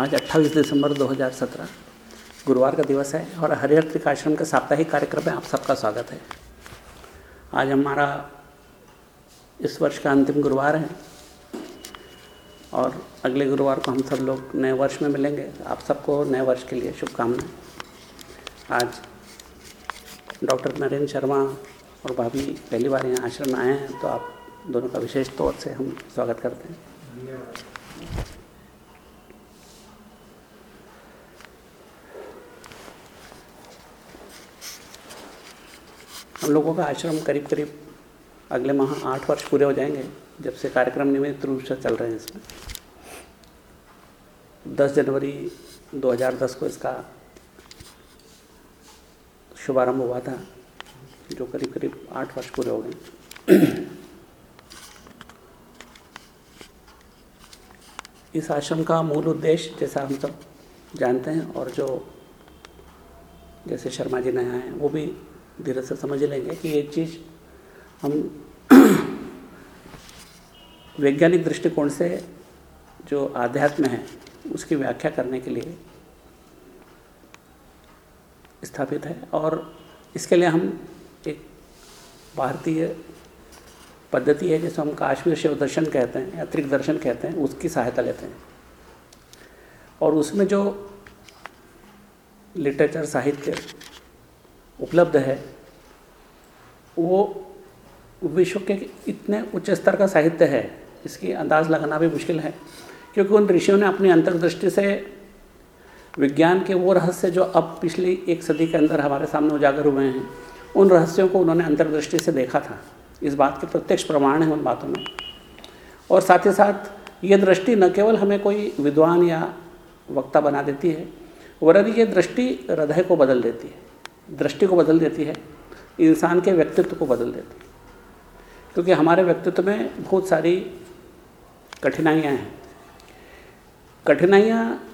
आज 28 दिसंबर 2017 गुरुवार का दिवस है और हरिहर त्रिकाश्रम के साप्ताहिक कार्यक्रम में आप सबका स्वागत है। आज हमारा इस वर्ष का अंतिम गुरुवार है और अगले गुरुवार को हम सब लोग नए वर्ष में मिलेंगे। आप सबको नए वर्ष के लिए शुभकामनाएँ। आज डॉक्टर नरेंद्र शर्मा और भाभी पहली बार यहाँ आश्रम आए हैं तो आप दोनों का विशेष तौर से हम स्वागत करते हैं। हम लोगों का आश्रम करीब करीब अगले माह आठ वर्ष पूरे हो जाएँगे, जब से कार्यक्रम नियमित रूप से चल रहे हैं इसमें। 10 जनवरी 2010 को इसका शुभारंभ हुआ था, जो करीब करीब आठ वर्ष पूरे हो गए। इस आश्रम का मूल उद्देश्य, जैसा हम सब जानते हैं, और जो जैसे शर्मा जी नया हैं, वो भी धीरे से समझ लेंगे कि ये चीज़ हम वैज्ञानिक दृष्टिकोण से जो आध्यात्म है, उसकी व्याख्या करने के लिए स्थापित है और इसके लिए हम एक भारतीय पद्धति है, जिसको हम काश्मीर शिव दर्शन कहते हैं या त्रिक दर्शन कहते हैं, उसकी सहायता लेते हैं। और उसमें जो लिटरेचर साहित्य उपलब्ध है, वो विश्व के इतने उच्च स्तर का साहित्य है, इसकी अंदाज़ लगाना भी मुश्किल है, क्योंकि उन ऋषियों ने अपनी अंतर्दृष्टि से विज्ञान के वो रहस्य जो अब पिछली एक सदी के अंदर हमारे सामने उजागर हुए हैं, उन रहस्यों को उन्होंने अंतर्दृष्टि से देखा था, इस बात के प्रत्यक्ष प्रमाण है उन बातों में। और साथ ही साथ, ये दृष्टि न केवल हमें कोई विद्वान या वक्ता बना देती है, वरन ये दृष्टि हृदय को बदल देती है। दृष्टि को बदल देती है, इंसान के व्यक्तित्व को बदल देती है। क्योंकि हमारे व्यक्तित्व में बहुत सारी कठिनाइयाँ हैं। कठिनाइयाँ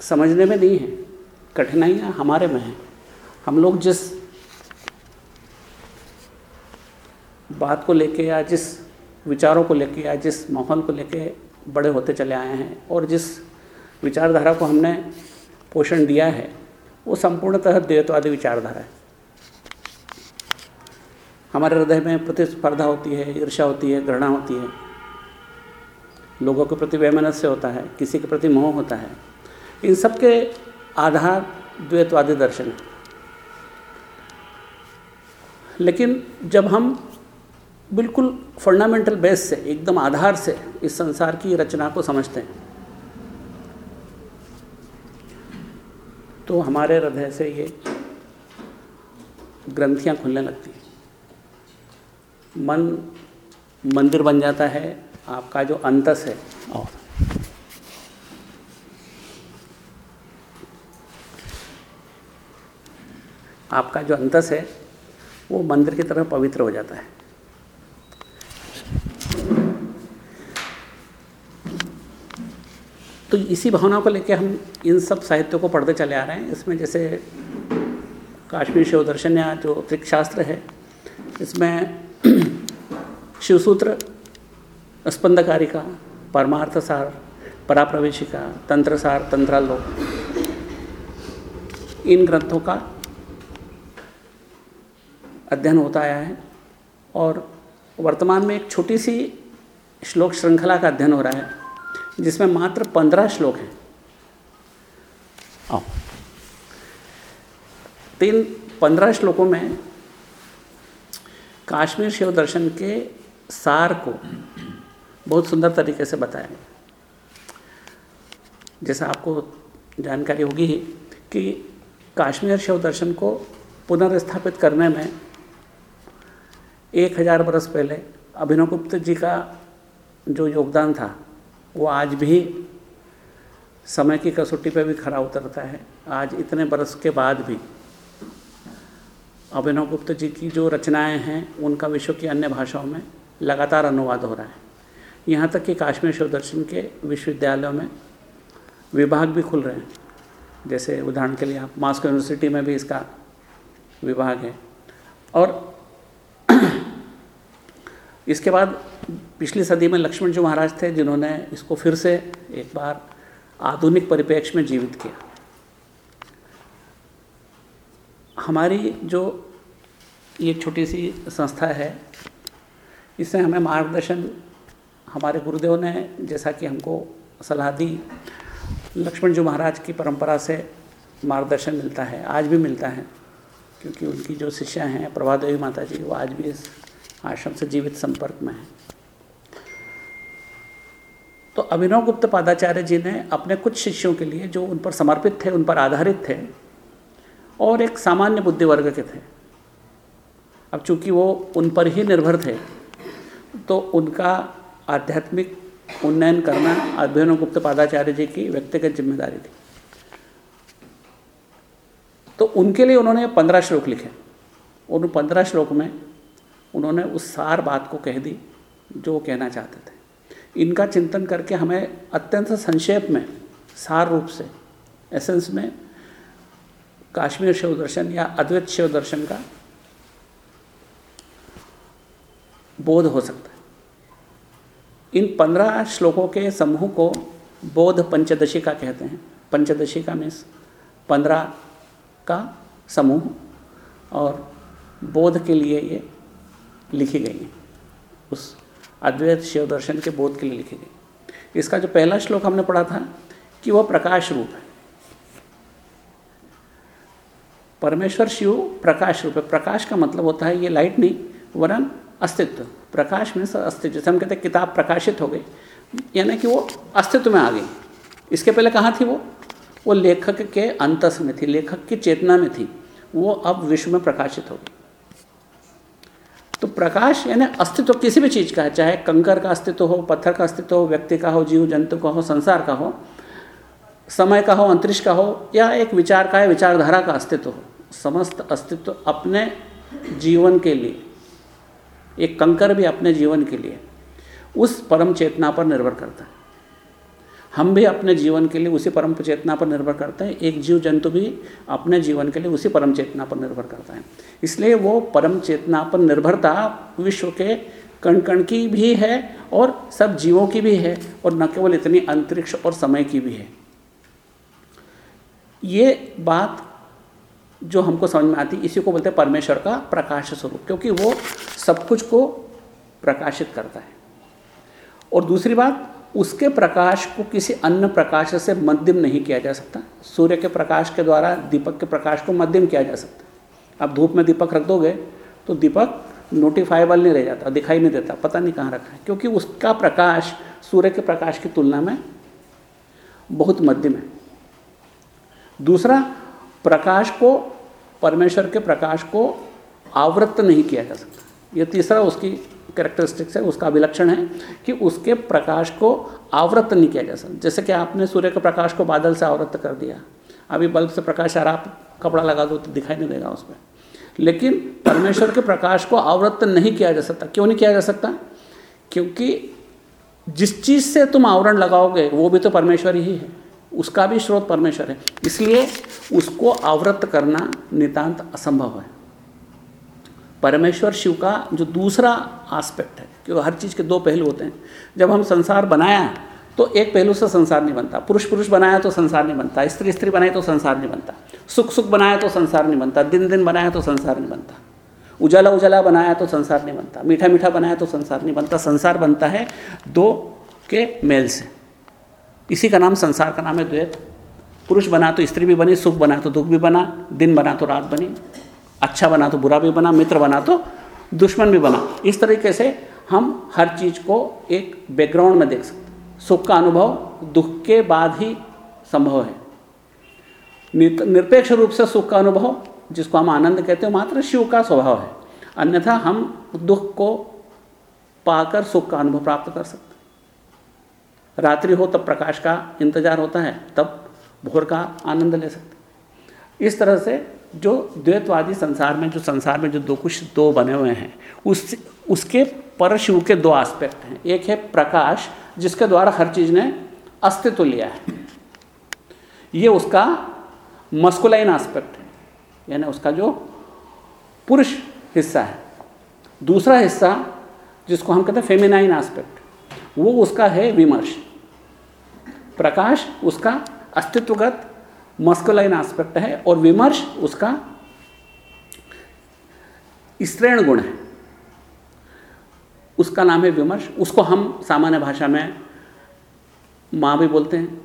समझने में नहीं हैं, कठिनाइयाँ हमारे में हैं। हम लोग जिस बात को लेके या जिस विचारों को लेके या जिस माहौल को लेके बड़े होते चले आए हैं और जिस विचारधारा को हमने पोषण दिया है वो संपूर्णतः द्वैतवादी विचारधारा है। हमारे हृदय में प्रतिस्पर्धा होती है ईर्षा होती है, घृणा होती है। लोगों के प्रति वैमनस्य होता है, किसी के प्रति मोह होता है। इन सब के आधार द्वैतवादी दर्शन है। लेकिन जब हम बिल्कुल फंडामेंटल बेस से, एकदम आधार से इस संसार की रचना को समझते हैं तो हमारे हृदय से ये ग्रंथियाँ खुलने लगती हैं। मन मंदिर बन जाता है आपका जो अंतस है। और आपका जो अंतस है वो मंदिर की तरह पवित्र हो जाता है। तो इसी भावना को लेकर हम इन सब साहित्यों को पढ़ते चले आ रहे हैं। इसमें जैसे काश्मीर शिव दर्शन या जो त्रिक शास्त्र है, इसमें शिवसूत्र, स्पंदकारिका परमार्थ सार पराप्रवेशिका, तंत्रसार, तंत्रालोक, इन ग्रंथों का अध्ययन होता आया है। और वर्तमान में एक छोटी सी श्लोक श्रृंखला का अध्ययन हो रहा है। जिसमें मात्र पंद्रह श्लोक हैं। आओ। तीन पंद्रह श्लोकों में काश्मीर शिव दर्शन के सार को बहुत सुंदर तरीके से बताया गया। जैसा आपको जानकारी होगी कि काश्मीर शिव दर्शन को पुनर्स्थापित करने में एक हज़ार बरस पहले अभिनव गुप्त जी का जो योगदान था वो आज भी समय की कसौटी पे भी खरा उतरता है। आज इतने बरस के बाद भी अभिनव गुप्त जी की जो रचनाएँ हैं, उनका विश्व की अन्य भाषाओं में लगातार अनुवाद हो रहा है। यहाँ तक कि काश्मीर शिव दर्शन के विश्वविद्यालयों में विभाग भी खुल रहे हैं। जैसे उदाहरण के लिए आप मास्को यूनिवर्सिटी में भी इसका विभाग है। और इसके बाद पिछली सदी में लक्ष्मण जी महाराज थे, जिन्होंने इसको फिर से एक बार आधुनिक परिप्रेक्ष्य में जीवित किया। हमारी जो ये छोटी सी संस्था है, इससे हमें मार्गदर्शन, हमारे गुरुदेव ने जैसा कि हमको सलाह दी, लक्ष्मण जी महाराज की परंपरा से मार्गदर्शन मिलता है, आज भी मिलता है, क्योंकि उनकी जो शिष्या हैं प्रभा देवी माता जी, वो आज भी इस आश्रम से जीवित संपर्क में है। तो अभिनव गुप्त पादाचार्य जी ने अपने कुछ शिष्यों के लिए जो उन पर समर्पित थे, उन पर आधारित थे, और एक सामान्य बुद्धि वर्ग के थे। अब चूँकि वो उन पर ही निर्भर थे तो उनका आध्यात्मिक उन्नयन करना अभिनव गुप्त पादाचार्य जी की व्यक्तिगत ज़िम्मेदारी थी। तो उनके लिए उन्होंने पंद्रह श्लोक लिखे। उन पंद्रह श्लोक में उन्होंने उस सार बात को कह दी, जो कहना चाहते थे। इनका चिंतन करके हमें अत्यंत संक्षेप में, सार रूप से एसेंस में, काश्मीर शिव दर्शन या अद्वैत शिव दर्शन का बोध हो सकता है। इन पंद्रह श्लोकों के समूह को बोध पंचदशी का कहते हैं। पंचदशी का मीन्स पंद्रह का समूह और बोध के लिए ये लिखी गई हैं। उस अद्वैत शिव दर्शन के बोध के लिए लिखी गई। इसका जो पहला श्लोक हमने पढ़ा था कि वह प्रकाश रूप है। परमेश्वर शिव प्रकाश रूप है। प्रकाश का मतलब होता है ये लाइट नहीं, वरन अस्तित्व। प्रकाश में अस्तित्व। जैसे हम कहते हैं किताब प्रकाशित हो गई, यानी कि वो अस्तित्व में आ गई। इसके पहले कहाँ थी वो? वो लेखक के अंतस में थी, लेखक की चेतना में थी। वो अब विश्व में प्रकाशित हो गई। तो प्रकाश यानी अस्तित्व किसी भी चीज़ का है, चाहे कंकर का अस्तित्व हो, पत्थर का अस्तित्व हो, व्यक्ति का हो, जीव जंतु का हो, संसार का हो, समय का हो, अंतरिक्ष का हो, या एक विचार का है, विचारधारा का अस्तित्व हो, समस्त अस्तित्व अपने जीवन के लिए, एक कंकर भी अपने जीवन के लिए, उस परम चेतना पर निर्भर करता है। हम भी अपने जीवन के लिए उसी परम चेतना पर निर्भर करते हैं। एक जीव जंतु भी अपने जीवन के लिए उसी परम चेतना पर निर्भर करता है। इसलिए वो परम चेतना पर निर्भरता विश्व के कण कण की भी है और सब जीवों की भी है और न केवल इतनी, अंतरिक्ष और समय की भी है। ये बात जो हमको समझ में आती, इसी को बोलते हैं परमेश्वर का प्रकाश स्वरूप, क्योंकि वो सब कुछ को प्रकाशित करता है। और दूसरी बात उसके प्रकाश को किसी अन्य प्रकाश से मध्यम नहीं किया जा सकता। सूर्य के प्रकाश के द्वारा दीपक के प्रकाश को मध्यम किया जा सकता। अब धूप में दीपक रख दोगे तो दीपक नोटिफाइबल नहीं रह जाता, दिखाई नहीं देता, पता नहीं कहाँ रखा है। क्योंकि उसका प्रकाश, सूर्य के प्रकाश की तुलना में बहुत मध्यम है। दूसरा, प्रकाश को, परमेश्वर के प्रकाश को आवृत्त नहीं किया जा सकता। यह तीसरा उसकी करेक्टरिस्टिक्स है, उसका अभिलक्षण है कि उसके प्रकाश को आवृत्त नहीं किया जा सकता। जैसे कि आपने सूर्य के प्रकाश को बादल से आवृत्त कर दिया, अभी बल्ब से प्रकाश आ रहा, आप कपड़ा लगा दो तो दिखाई नहीं देगा उसमें। लेकिन परमेश्वर के प्रकाश को आवृत्त नहीं किया जा सकता। क्यों नहीं किया जा सकता? क्योंकि जिस चीज़ से तुम आवरण लगाओगे, वो भी तो परमेश्वर ही है। उसका भी स्रोत परमेश्वर है। इसलिए उसको आवृत्त करना नितांत असंभव है। परमेश्वर शिव का जो दूसरा आस्पेक्ट है, क्योंकि हर चीज़ के दो पहलू होते हैं। जब हम संसार बनाया तो एक पहलू से संसार नहीं बनता। पुरुष पुरुष बनाया तो संसार नहीं बनता। स्त्री स्त्री बनाए तो संसार नहीं बनता। सुख सुख बनाया तो संसार नहीं बनता। दिन दिन बनाया तो संसार नहीं बनता। उजाला उजाला बनाया तो संसार नहीं बनता। मीठा मीठा बनाया तो संसार नहीं बनता। संसार बनता है दो के मेल से। इसी का नाम संसार का नाम है द्वैत। पुरुष बना तो स्त्री भी बनी, सुख बना तो दुख भी बना, दिन बना तो रात बनी। अच्छा बना तो बुरा भी बना, मित्र बना तो दुश्मन भी बना। इस तरीके से हम हर चीज़ को एक बैकग्राउंड में देख सकते सुख का अनुभव, दुख के बाद ही संभव है। निरपेक्ष रूप से सुख का अनुभव, जिसको हम आनंद कहते हैं मात्र शिव का स्वभाव है। अन्यथा हम दुख को पाकर सुख का अनुभव प्राप्त कर सकते रात्रि हो तब प्रकाश का इंतज़ार होता है, तब भोर का आनंद ले सकते इस तरह से जो द्वैतवादी संसार में, जो संसार में जो दो कुछ दो बने हुए हैं, उस, उसके परशिव के दो आस्पेक्ट हैं। एक है प्रकाश, जिसके द्वारा हर चीज़ ने अस्तित्व लिया है। ये उसका मस्कुलाइन आस्पेक्ट है, यानी उसका जो पुरुष हिस्सा है। दूसरा हिस्सा, जिसको हम कहते हैं फेमिनाइन एस्पेक्ट वो उसका है विमर्श। प्रकाश उसका अस्तित्वगत मस्कुलाइन एस्पेक्ट है और विमर्श उसका स्त्रीण गुण है। उसका नाम है विमर्श। उसको हम सामान्य भाषा में माँ भी बोलते हैं,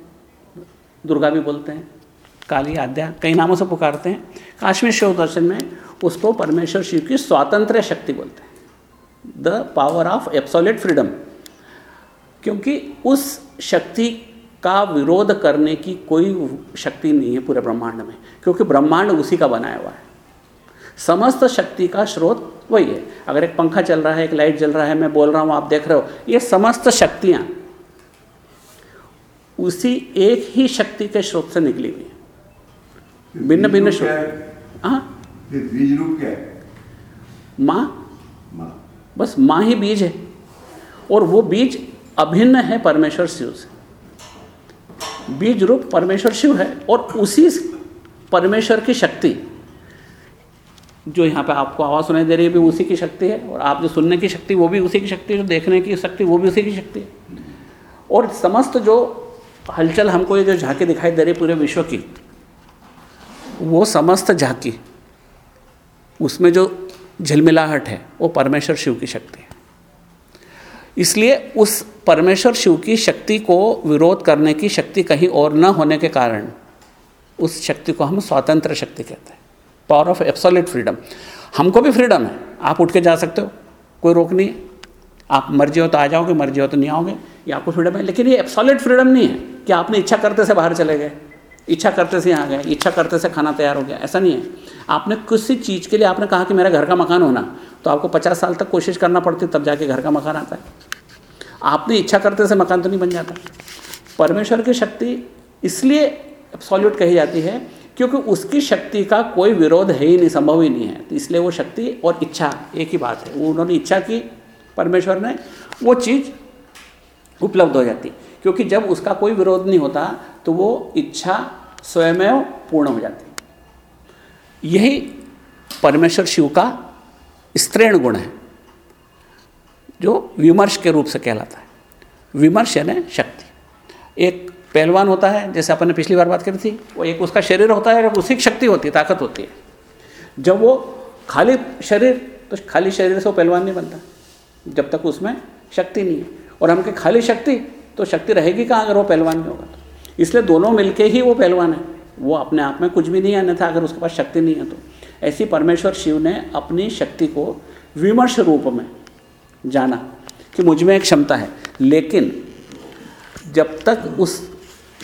दुर्गा भी बोलते हैं, काली आद्या, कई नामों से पुकारते हैं। काश्मीर शिव दर्शन में उसको परमेश्वर शिव की स्वातंत्र शक्ति बोलते हैं। The power of absolute freedom क्योंकि उस शक्ति का विरोध करने की कोई शक्ति नहीं है पूरे ब्रह्मांड में क्योंकि ब्रह्मांड उसी का बनाया हुआ है। समस्त शक्ति का स्रोत वही है। अगर एक पंखा चल रहा है एक लाइट जल रहा है मैं बोल रहा हूँ आप देख रहे हो ये समस्त शक्तियाँ उसी एक ही शक्ति के स्रोत से निकली हुई है। भिन्न भिन्न स्रोत। हाँ? बीज रूप क्या है? माँ? माँ। बस माँ ही बीज है। और वो बीज अभिन्न है परमेश्वर शिव से। बीज रूप परमेश्वर शिव है और उसी परमेश्वर की शक्ति जो यहाँ पे आपको आवाज़ सुनाई दे रही है भी उसी की शक्ति है और आप जो सुनने की शक्ति, वो भी उसी की शक्ति है, जो देखने की शक्ति, वो भी उसी की शक्ति है। और समस्त जो हलचल हमको ये जो झांकी दिखाई दे रही पूरे विश्व की, वो समस्त झांकी, उसमें जो झिलमिलाहट है, वो परमेश्वर शिव की शक्ति है। इसलिए उस परमेश्वर शिव की शक्ति को विरोध करने की शक्ति कहीं और न होने के कारण उस शक्ति को हम स्वतंत्र शक्ति कहते हैं। पावर ऑफ़ एब्सोल्यूट फ्रीडम हमको भी फ्रीडम है। आप उठ के जा सकते हो। कोई रोक नहीं है। आप मर्ज़ी हो तो आ जाओगे, मर्ज़ी हो तो नहीं आओगे। ये आपको फ्रीडम है। लेकिन ये एब्सोल्यूट फ्रीडम नहीं है कि आपने इच्छा करते से बाहर चले गए। इच्छा करते से यहाँ गए। इच्छा करते से खाना तैयार हो गया। ऐसा नहीं है। आपने किसी चीज़ के लिए आपने कहा कि मेरा घर का मकान होना। तो आपको पचास साल तक कोशिश करना पड़ती तब जाके घर का मकान आता है। आपने इच्छा करते से मकान तो नहीं बन जाता। परमेश्वर की शक्ति इसलिए सॉल्यूट कही जाती है, क्योंकि उसकी शक्ति का कोई विरोध है ही नहीं, संभव ही नहीं है। तो इसलिए वो शक्ति और इच्छा एक ही बात है। वो उन्होंने इच्छा की, परमेश्वर ने, वो चीज़ उपलब्ध हो जाती। क्योंकि जब उसका कोई विरोध नहीं होता तो वो इच्छा स्वयं पूर्ण हो जाती। यही परमेश्वर शिव का स्त्रीण गुण है, जो विमर्श के रूप से कहलाता है। विमर्श यानी शक्ति। एक पहलवान होता है, जैसे अपन ने पिछली बार बात करी थी, वो एक उसका शरीर होता है, उसी की शक्ति होती है, ताकत होती है। जब वो खाली शरीर तो खाली शरीर से वो पहलवान नहीं बनता, जब तक उसमें शक्ति नहीं है। और हम के खाली शक्ति तो शक्ति रहेगी कहाँ अगर वो पहलवान नहीं होगा तो? इसलिए दोनों मिलके ही वो पहलवान है। वो अपने आप में कुछ भी नहीं आने था अगर उसके पास शक्ति नहीं है तो। ऐसी परमेश्वर शिव ने अपनी शक्ति को विमर्श रूप में जाना कि मुझमें एक क्षमता है। लेकिन जब तक उस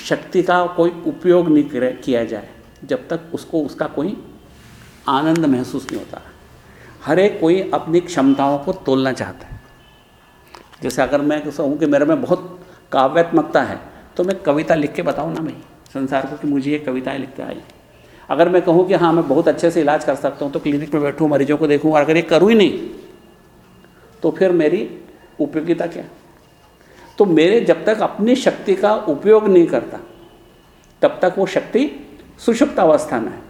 शक्ति का कोई उपयोग नहीं किया जाए, जब तक उसको, उसका कोई आनंद महसूस नहीं होता, हर एक कोई अपनी क्षमताओं को तोलना चाहता है। जैसे अगर मैं कहूँ कि मेरे में बहुत काव्यात्मकता है तो मैं कविता लिख के बताऊँ ना भाई? संसार को कि मुझे ये कविताएँ लिखते आई अगर मैं कहूँ कि हाँ मैं बहुत अच्छे से इलाज कर सकता हूँ तो क्लिनिक में बैठूँ, मरीजों को देखूँ और अगर ये करूँ ही नहीं तो फिर मेरी उपयोगिता क्या? तो मेरे जब तक अपनी शक्ति का उपयोग नहीं करता, तब तक वो शक्ति सुषुप्त अवस्था में है।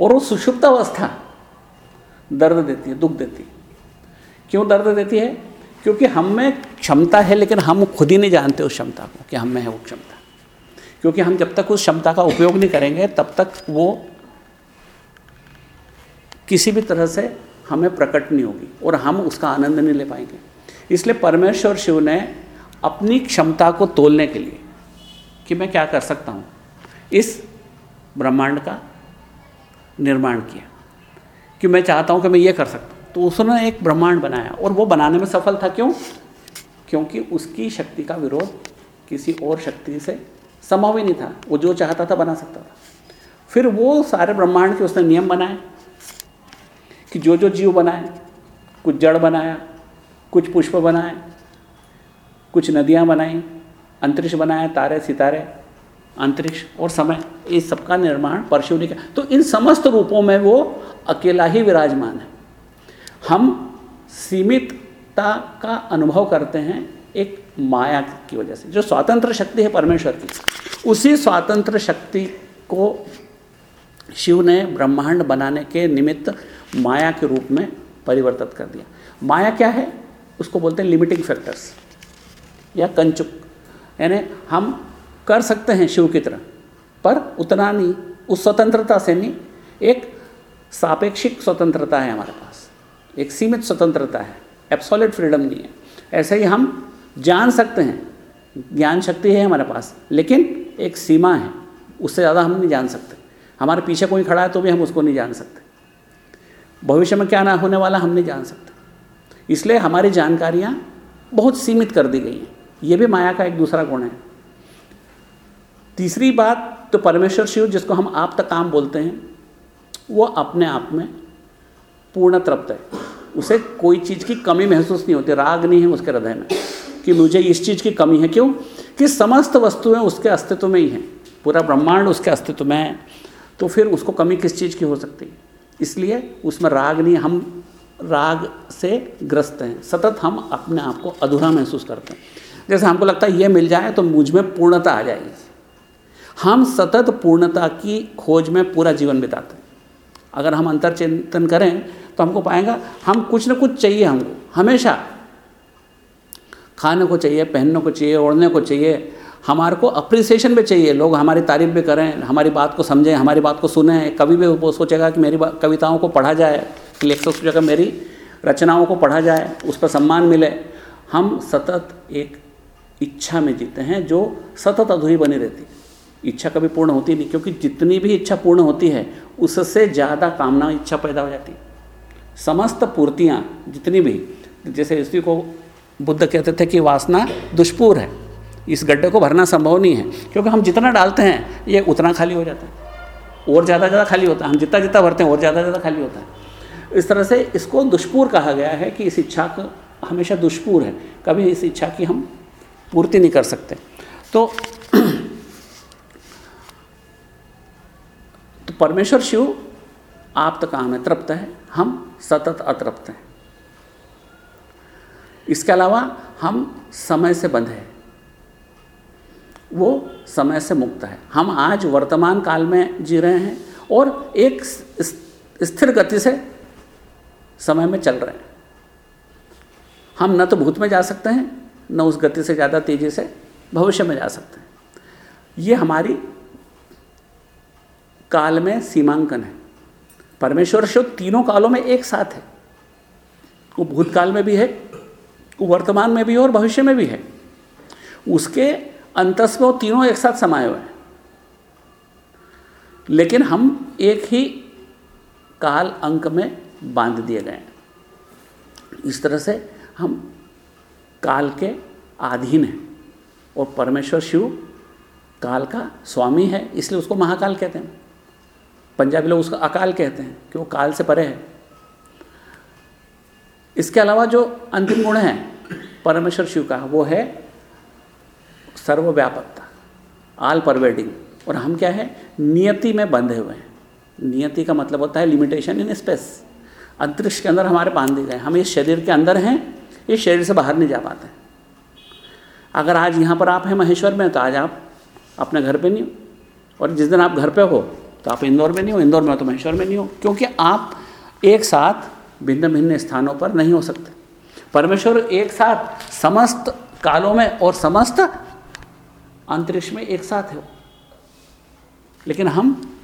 और वो सुषुप्त अवस्था दर्द देती है, दुख देती है। क्यों दर्द देती है? क्योंकि हम में क्षमता है, लेकिन हम खुद ही नहीं जानते उस क्षमता को, कि हम में है वो क्षमता। क्योंकि हम जब तक उस क्षमता का उपयोग नहीं करेंगे, तब तक वो किसी भी तरह से हमें प्रकट नहीं होगी और हम उसका आनंद नहीं ले पाएँगे। इसलिए परमेश्वर शिव ने अपनी क्षमता को तोलने के लिए कि मैं क्या कर सकता हूँ, इस ब्रह्मांड का निर्माण किया कि मैं चाहता हूँ कि मैं ये कर सकता हूँ। तो उसने एक ब्रह्मांड बनाया और वो बनाने में सफल था क्यों? क्योंकि उसकी शक्ति का विरोध किसी और शक्ति से संभव ही नहीं था। वो जो चाहता था बना सकता था। फिर वो सारे ब्रह्मांड के उसने नियम बनाए कि जो जो जीव बनाए, कुछ जड़ बनाया, कुछ पुष्प बनाए, कुछ नदियाँ बनाई, अंतरिक्ष बनाए, तारे, सितारे, अंतरिक्ष और समय। इस सबका निर्माण परशु ने किया। तो इन समस्त रूपों में वो अकेला ही विराजमान है। हम सीमितता का अनुभव करते हैं एक माया की वजह से। जो स्वतंत्र शक्ति है परमेश्वर की, उसी स्वतंत्र शक्ति को शिव ने ब्रह्मांड बनाने के निमित्त माया के रूप में परिवर्तित कर दिया। माया क्या है? उसको बोलते हैं लिमिटिंग फैक्टर्स या कंचुक। यानी हम कर सकते हैं शिव की तरह, पर उतना नहीं, उस स्वतंत्रता से नहीं। एक सापेक्षिक स्वतंत्रता है हमारे पास, एक सीमित स्वतंत्रता है एब्सोल्यूट फ्रीडम नहीं है। ऐसे ही हम जान सकते हैं, ज्ञान शक्ति है हमारे पास, लेकिन एक सीमा है, उससे ज़्यादा हम नहीं जान सकते। हमारे पीछे कोई खड़ा है तो भी हम उसको नहीं जान सकते। भविष्य में क्या ना होने वाला हम नहीं जान सकते। इसलिए हमारी जानकारियाँ बहुत सीमित कर दी गई हैं। ये भी माया का एक दूसरा गुण है। तीसरी बात तो परमेश्वर शिव, जिसको हम आप तक काम बोलते हैं, वो अपने आप में पूर्ण तृप्त है। उसे कोई चीज़ की कमी महसूस नहीं होती, राग नहीं है उसके हृदय में। कि मुझे इस चीज़ की कमी है। क्यों? कि समस्त वस्तुएँ उसके अस्तित्व में ही हैं। पूरा ब्रह्मांड उसके अस्तित्व में है। तो फिर उसको कमी किस चीज़ की हो सकती है? इसलिए उसमें राग नहीं, हम राग से ग्रस्त हैं। सतत हम अपने आप को अधूरा महसूस करते हैं। जैसे हमको लगता है ये मिल जाए तो मुझमें पूर्णता आ जाएगी। हम सतत पूर्णता की खोज में पूरा जीवन बिताते हैं। अगर हम अंतर चिंतन करें तो हमको पाएगा, हम कुछ ना कुछ चाहिए हमको। हमेशा खाने को चाहिए, पहनने को चाहिए, ओढ़ने को चाहिए। हमारे को अप्रिसिएशन भी चाहिए। लोग हमारी तारीफ़ भी करें, हमारी बात को समझें, हमारी बात को सुने। कभी भी वो सोचेगा कि मेरी कविताओं को पढ़ा जाए लेखक सोचेगा मेरी रचनाओं को पढ़ा जाए, उस पर सम्मान मिले। हम सतत एक इच्छा में जीते हैं जो सतत अधूरी बनी रहती। है इच्छा कभी पूर्ण होती नहीं, क्योंकि जितनी भी इच्छा पूर्ण होती है, उससे ज़्यादा कामना, इच्छा पैदा हो जाती। है समस्त पूर्तियाँ जितनी भी, जैसे इसी को बुद्ध कहते थे कि वासना दुष्पूर है। इस गड्ढे को भरना संभव नहीं है, क्योंकि हम जितना डालते हैं, ये उतना खाली हो जाता है। और ज़्यादा ज़्यादा खाली होता है। हम जितना जितना भरते हैं, और ज़्यादा ज़्यादा खाली होता है। इस तरह से इसको दुष्पूर कहा गया है कि इस इच्छा को हमेशा दुष्पूर है। कभी इस इच्छा की हम पूर्ति नहीं कर सकते। तो तो परमेश्वर शिव आप तक काम है तृप्त है, हम सतत अतृप्त हैं। इसके अलावा हम समय से बंध है। वो समय से मुक्त है। हम आज वर्तमान काल में जी रहे हैं और एक स्थिर गति से समय में चल रहे हैं। हम न तो भूत में जा सकते हैं, न उस गति से ज़्यादा तेज़ी से भविष्य में जा सकते हैं। ये हमारी काल में सीमांकन है। परमेश्वर शिव तीनों कालों में एक साथ है। वो भूतकाल में भी है वर्तमान में भी है और भविष्य में भी है। उसके अंतस में वो तीनों एक साथ समाये हुए हैं। लेकिन हम एक ही काल अंक में बाँध दिए गए हैं। इस तरह से हम काल के अधीन हैं और परमेश्वर शिव काल का स्वामी है, इसलिए उसको महाकाल कहते हैं। पंजाबी लोग उसको अकाल कहते हैं, कि वो काल से परे है। इसके अलावा जो अंतिम गुण है, परमेश्वर शिव का, वो है सर्वव्यापकता आल परवेडिंग और हम क्या है? नियति में बंधे हुए हैं। नियति का मतलब होता है लिमिटेशन इन स्पेस अंतरिक्ष के अंदर हमारे बाँध गए हम इस शरीर के अंदर हैं, इस शरीर से बाहर नहीं जा पाते अगर आज यहाँ पर आप हैं महेश्वर में तो आज आप अपने घर पे नहीं हो। और जिस दिन आप घर पे हो तो आप इंदौर में नहीं हो, इंदौर में हो तो महेश्वर में नहीं हो। क्योंकि आप एक साथ भिन्न भिन्न स्थानों पर नहीं हो सकते। परमेश्वर एक साथ समस्त कालों में और समस्त अंतरिक्ष में एक साथ है। लेकिन हम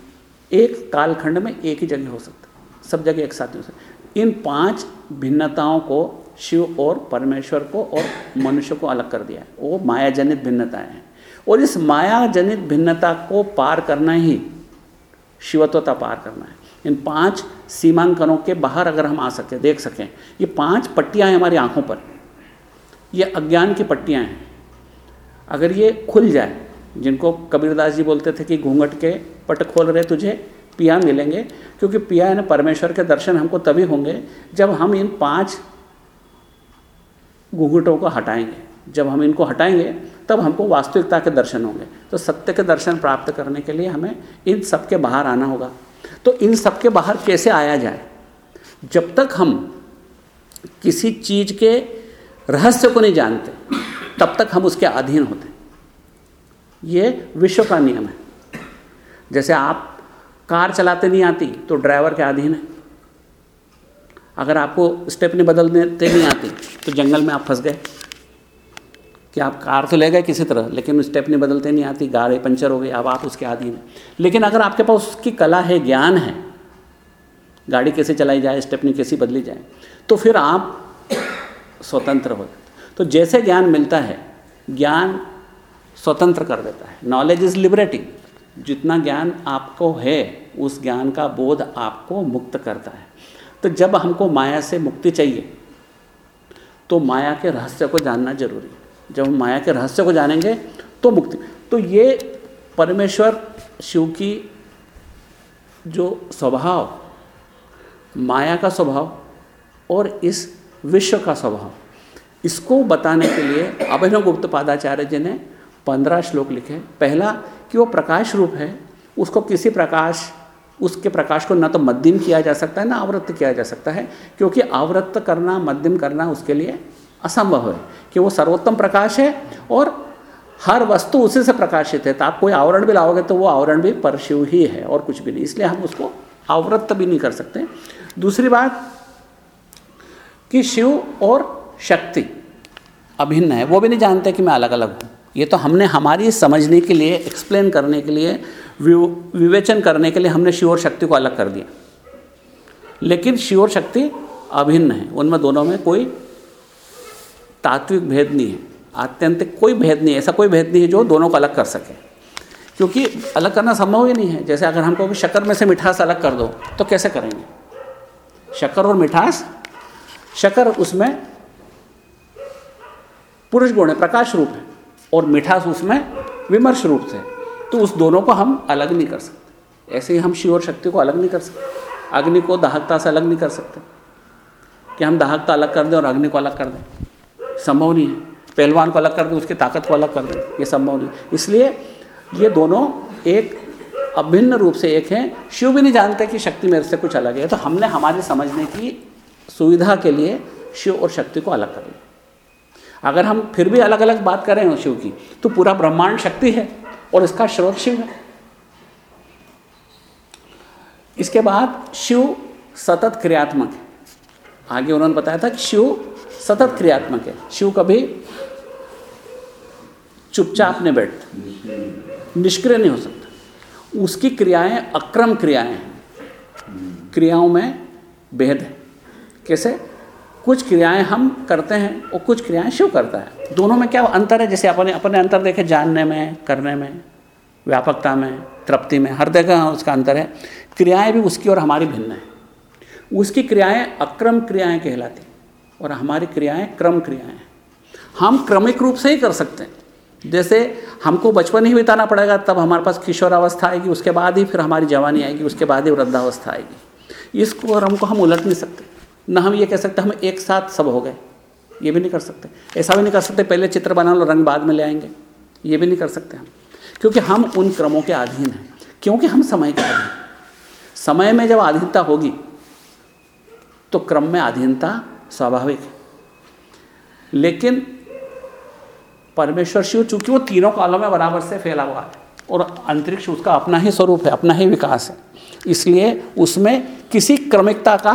एक कालखंड में एक ही जगह हो सकते, सब जगह एक साथ नहीं हो सकते। इन पाँच भिन्नताओं को शिव और परमेश्वर को और मनुष्य को अलग कर दिया है। वो माया जनित भिन्नताएँ हैं। और इस माया जनित भिन्नता को पार करना ही शिवत्वता पार करना है। इन पाँच सीमांकनों के बाहर अगर हम आ सकें, देख सकें, ये पाँच पट्टियाँ हैं हमारी आँखों पर। ये अज्ञान की पट्टियाँ हैं। अगर ये खुल जाए, जिनको कबीरदास जी बोलते थे कि घूंघट के पट खोल रहे तुझे, पिया मिलेंगे, क्योंकि पिया यानी परमेश्वर के दर्शन हमको तभी होंगे जब हम इन पाँच घूंघटों को हटाएँगे। जब हम इनको हटाएँगे, तब हमको वास्तविकता के दर्शन होंगे। तो सत्य के दर्शन प्राप्त करने के लिए हमें इन सब के बाहर आना होगा। तो इन सब के बाहर कैसे आया जाए? जब तक हम किसी चीज़ के रहस्य को नहीं जानते, तब तक हम उसके अधीन होते ये विश्व का नियम है। जैसे आप कार चलाते नहीं आती तो ड्राइवर के अधीन है। अगर आपको स्टेपनी बदलने नहीं आती तो जंगल में आप फंस गए। कि आप कार तो ले गए किसी तरह, लेकिन स्टेपनी बदलते नहीं आती, गाड़ी पंचर हो गई अब आप उसके आदि हैं। लेकिन अगर आपके पास उसकी कला है, ज्ञान है, गाड़ी कैसे चलाई जाए स्टेपनी कैसी बदली जाए तो फिर आप स्वतंत्र हो जाते तो जैसे ज्ञान मिलता है, ज्ञान स्वतंत्र कर देता है। नॉलेज इज़ लिबरेटिंग जितना ज्ञान आपको है, उस ज्ञान का बोध आपको मुक्त करता है। तो जब हमको माया से मुक्ति चाहिए तो माया के रहस्य को जानना ज़रूरी है। जब हम माया के रहस्य को जानेंगे तो मुक्ति। तो ये परमेश्वर, शिव की जो स्वभाव, माया का स्वभाव और इस विश्व का स्वभाव, इसको बताने के लिए अभिनव गुप्त पादाचार्य जी ने पंद्रह श्लोक लिखे। पहला, कि वो प्रकाश रूप है, उसको किसी प्रकाश, उसके प्रकाश को न तो मध्यम किया जा सकता है, ना आवृत्त किया जा सकता है, क्योंकि आवृत्त करना, मध्यम करना उसके लिए असंभव है कि वो सर्वोत्तम प्रकाश है और हर वस्तु उसी से प्रकाशित है। तो आप कोई आवरण भी लाओगे तो वो आवरण भी परशिव ही है और कुछ भी नहीं। इसलिए हम उसको आवृत्त भी नहीं कर सकते। दूसरी बात कि शिव और शक्ति अभिन्न है। वो भी नहीं जानते कि मैं अलग अलग हूँ। ये तो हमने हमारी समझने के लिए एक्सप्लेन करने के लिए विवेचन करने के लिए हमने शिव और शक्ति को अलग कर दिया। लेकिन शिव और शक्ति अभिन्न है। उनमें दोनों में कोई तात्विक भेद नहीं है, आत्यंतिक कोई भेद नहीं है, ऐसा कोई भेद नहीं है जो दोनों को अलग कर सके। क्योंकि अलग करना संभव ही नहीं है। जैसे अगर हमको शक्कर में से मिठास अलग कर दो तो कैसे करेंगे? शक्कर और मिठास, शक्कर उसमें पुरुष गुण है, प्रकाश रूप है, और मिठास उसमें विमर्श रूप से तो उस दोनों को हम अलग नहीं कर सकते। ऐसे ही हम शिव और शक्ति को अलग नहीं कर सकते। अग्नि को दाहकता से अलग नहीं कर सकते। कि हम दाहकता अलग कर दें और अग्नि को अलग कर दें। संभव नहीं है। पहलवान को अलग कर दें, उसकी ताकत को अलग कर दें, ये संभव नहीं इसलिए ये दोनों एक अभिन्न रूप से एक हैं। शिव भी नहीं जानते कि शक्ति मेरे से कुछ अलग है तो हमने हमारे समझने की सुविधा के लिए शिव और शक्ति को अलग कर लिया अगर हम फिर भी अलग अलग बात करें शिव की तो पूरा ब्रह्मांड शक्ति है और इसका स्रोत शिव है। इसके बाद शिव सतत क्रियात्मक है। आगे उन्होंने बताया था कि शिव सतत क्रियात्मक है। शिव कभी चुपचाप नहीं बैठता। निष्क्रिय नहीं हो सकता। उसकी क्रियाएँ अक्रम क्रियाएँ हैं। क्रियाओं में भेद है। कैसे? कुछ क्रियाएँ हम करते हैं और कुछ क्रियाएँ शिव करता है। दोनों में क्या अंतर है? जैसे अपने अपने अंतर देखे, जानने में, करने में, व्यापकता में, तृप्ति में, हर जगह उसका अंतर है। क्रियाएँ भी उसकी और हमारी भिन्न है। उसकी क्रियाएँ अक्रम क्रियाएँ कहलाती और हमारी क्रियाएँ क्रम क्रियाएँ हम क्रमिक रूप से ही कर सकते हैं। जैसे हमको बचपन ही बिताना पड़ेगा, तब हमारे पास किशोरावस्था आएगी, उसके बाद ही फिर हमारी जवानी आएगी, उसके बाद ही वृद्धावस्था आएगी। इसको और हमको हम उलट नहीं सकते। न हम ये कह सकते हम एक साथ सब हो गए। ये भी नहीं कर सकते। ऐसा भी नहीं कर सकते पहले चित्र बना लो, रंग बाद में ले आएँगे। ये भी नहीं कर सकते हम। क्योंकि हम उन क्रमों के अधीन हैं। क्योंकि हम समय के अधीन समय में जब अधीनता होगी तो क्रम में अधीनता स्वाभाविक है। लेकिन परमेश्वर शिव, चूँकि वो तीनों कालों में बराबर से फैला हुआ है और अंतरिक्ष उसका अपना ही स्वरूप है, अपना ही विकास है, इसलिए उसमें किसी क्रमिकता का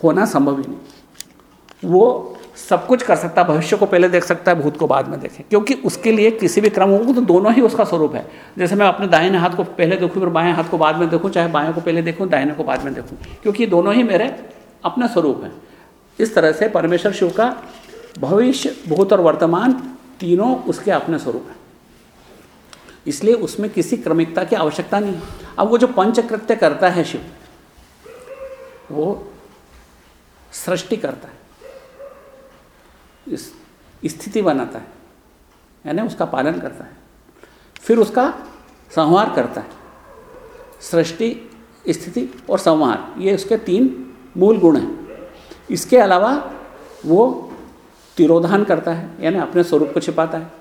होना संभव ही नहीं। वो सब कुछ कर सकता है, भविष्य को पहले देख सकता है, भूत को बाद में देखे। क्योंकि उसके लिए किसी भी क्रम होगा तो दोनों ही उसका स्वरूप है। जैसे मैं अपने दाहिने हाथ को पहले देखूँ, फिर बाएँ हाथ को बाद में देखूँ, चाहे बाएँ को पहले देखूँ, दाहिने को बाद में देखूँ। क्योंकि दोनों ही मेरे अपना स्वरूप हैं। इस तरह से परमेश्वर शिव का भविष्य, भूत और वर्तमान तीनों उसके अपने स्वरूप हैं। इसलिए उसमें किसी क्रमिकता की आवश्यकता नहीं अब वो जो पंचकृत्य करता है शिव, वो सृष्टि करता है। स्थिति बनाता है, यानी उसका पालन करता है, फिर उसका संहार करता है, सृष्टि, स्थिति और संहार, ये उसके तीन मूल गुण हैं। इसके अलावा वो तिरोधान करता है, यानी अपने स्वरूप को छिपाता है।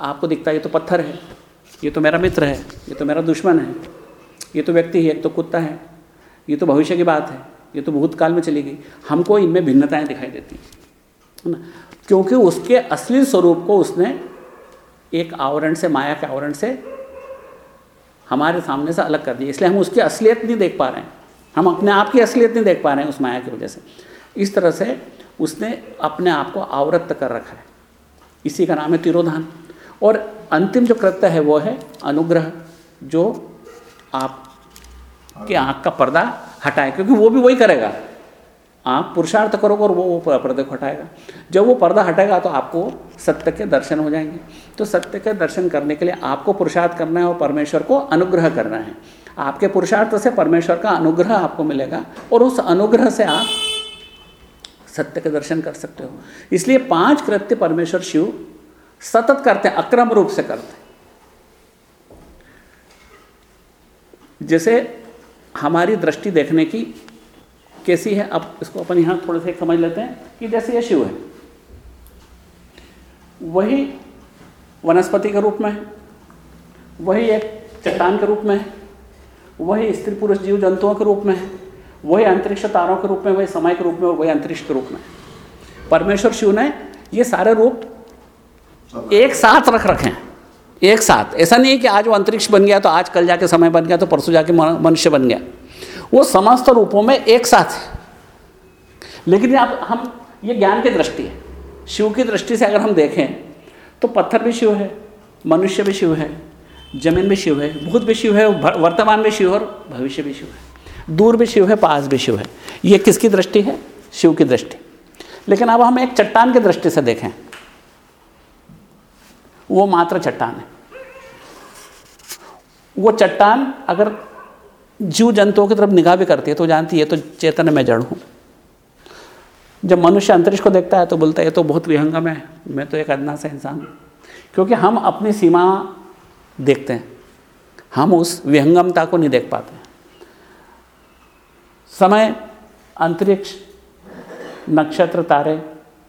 आपको दिखता है, ये तो पत्थर है, ये तो मेरा मित्र है, ये तो मेरा दुश्मन है, ये तो व्यक्ति है एक तो कुत्ता है, ये तो भविष्य की बात है, ये तो भूतकाल में चली गई। हमको इनमें भिन्नताएँ दिखाई देती है ना? क्योंकि उसके असली स्वरूप को उसने एक आवरण से, माया के आवरण से हमारे सामने से अलग कर दिया। इसलिए हम उसकी असलियत नहीं देख पा रहे हैं। हम अपने आप की असलियत नहीं देख पा रहे हैं उस माया की वजह से। इस तरह से उसने अपने आप को आवृत्त कर रखा है। इसी का नाम है तिरोधान। और अंतिम जो कृत्य है वो है अनुग्रह, जो आप के आँख का पर्दा हटाए, क्योंकि वो भी वही करेगा। आप पुरुषार्थ करोगे और वो वो पर्दे को हटाएगा। जब वो पर्दा हटेगा तो आपको सत्य के दर्शन हो जाएँगे। तो सत्य के दर्शन करने के लिए आपको पुरुषार्थ करना है और परमेश्वर को अनुग्रह करना है। आपके पुरुषार्थ से परमेश्वर का अनुग्रह आपको मिलेगा और उस अनुग्रह से आप सत्य के दर्शन कर सकते हो। इसलिए पाँच कृत्य परमेश्वर शिव सतत करते हैं, अक्रम रूप से करते हैं। जैसे हमारी दृष्टि देखने की कैसी है, अब इसको अपन यहाँ थोड़े से समझ लेते हैं कि जैसे ये शिव है। वही वनस्पति के रूप में है, वही एक चट्टान के रूप में है, वही स्त्री पुरुष जीव जंतुओं के रूप में है, वही अंतरिक्ष तारों के रूप में, वही समय के रूप में वही अंतरिक्ष के रूप में परमेश्वर शिव ने ये सारे रूप एक साथ रख रखे हैं, एक साथ। ऐसा नहीं है कि आज वो अंतरिक्ष बन गया तो आज कल जाके समय बन गया तो परसों जाके मनुष्य बन गया। वो समस्त रूपों में एक साथ है। लेकिन अब हम, ये ज्ञान की दृष्टि है। शिव की दृष्टि से अगर हम देखें तो पत्थर भी शिव है, मनुष्य भी शिव है, ज़मीन भी शिव है, भूत भी शिव है वर्तमान भी शिव और भविष्य भी शिव है। दूर भी शिव है, पास भी शिव है। ये किसकी दृष्टि है? शिव की दृष्टि। लेकिन अब हम एक चट्टान की दृष्टि से देखें। वो मात्र चट्टान है। वो चट्टान अगर जीव जंतुओं की तरफ़ निगाह भी करती है तो जानती है तो चेतन में जड़ हूँ। जब मनुष्य अंतरिक्ष को देखता है तो बोलता है, ये तो बहुत विहंगम है, मैं तो एक अदना से इंसान हूँ। क्योंकि हम अपनी सीमा देखते हैं, हम उस विहंगमता को नहीं देख पाते। समय, अंतरिक्ष, नक्षत्र, तारे,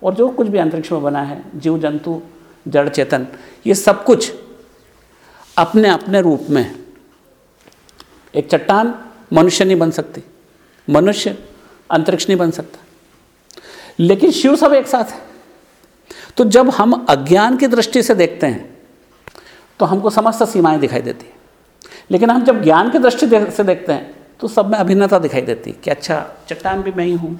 और जो कुछ भी अंतरिक्ष में बना है, जीव, जंतु, जड़, चेतन, ये सब कुछ अपने अपने रूप में एक चट्टान मनुष्य नहीं बन सकती। मनुष्य अंतरिक्ष नहीं बन सकता। लेकिन शिव सब एक साथ है। तो जब हम अज्ञान की दृष्टि से देखते हैं तो हमको समस्त सीमाएँ दिखाई देती है। लेकिन हम जब ज्ञान की दृष्टि से देखते हैं तो सब में अभिन्नता दिखाई देती है कि अच्छा चट्टान भी मैं ही हूँ,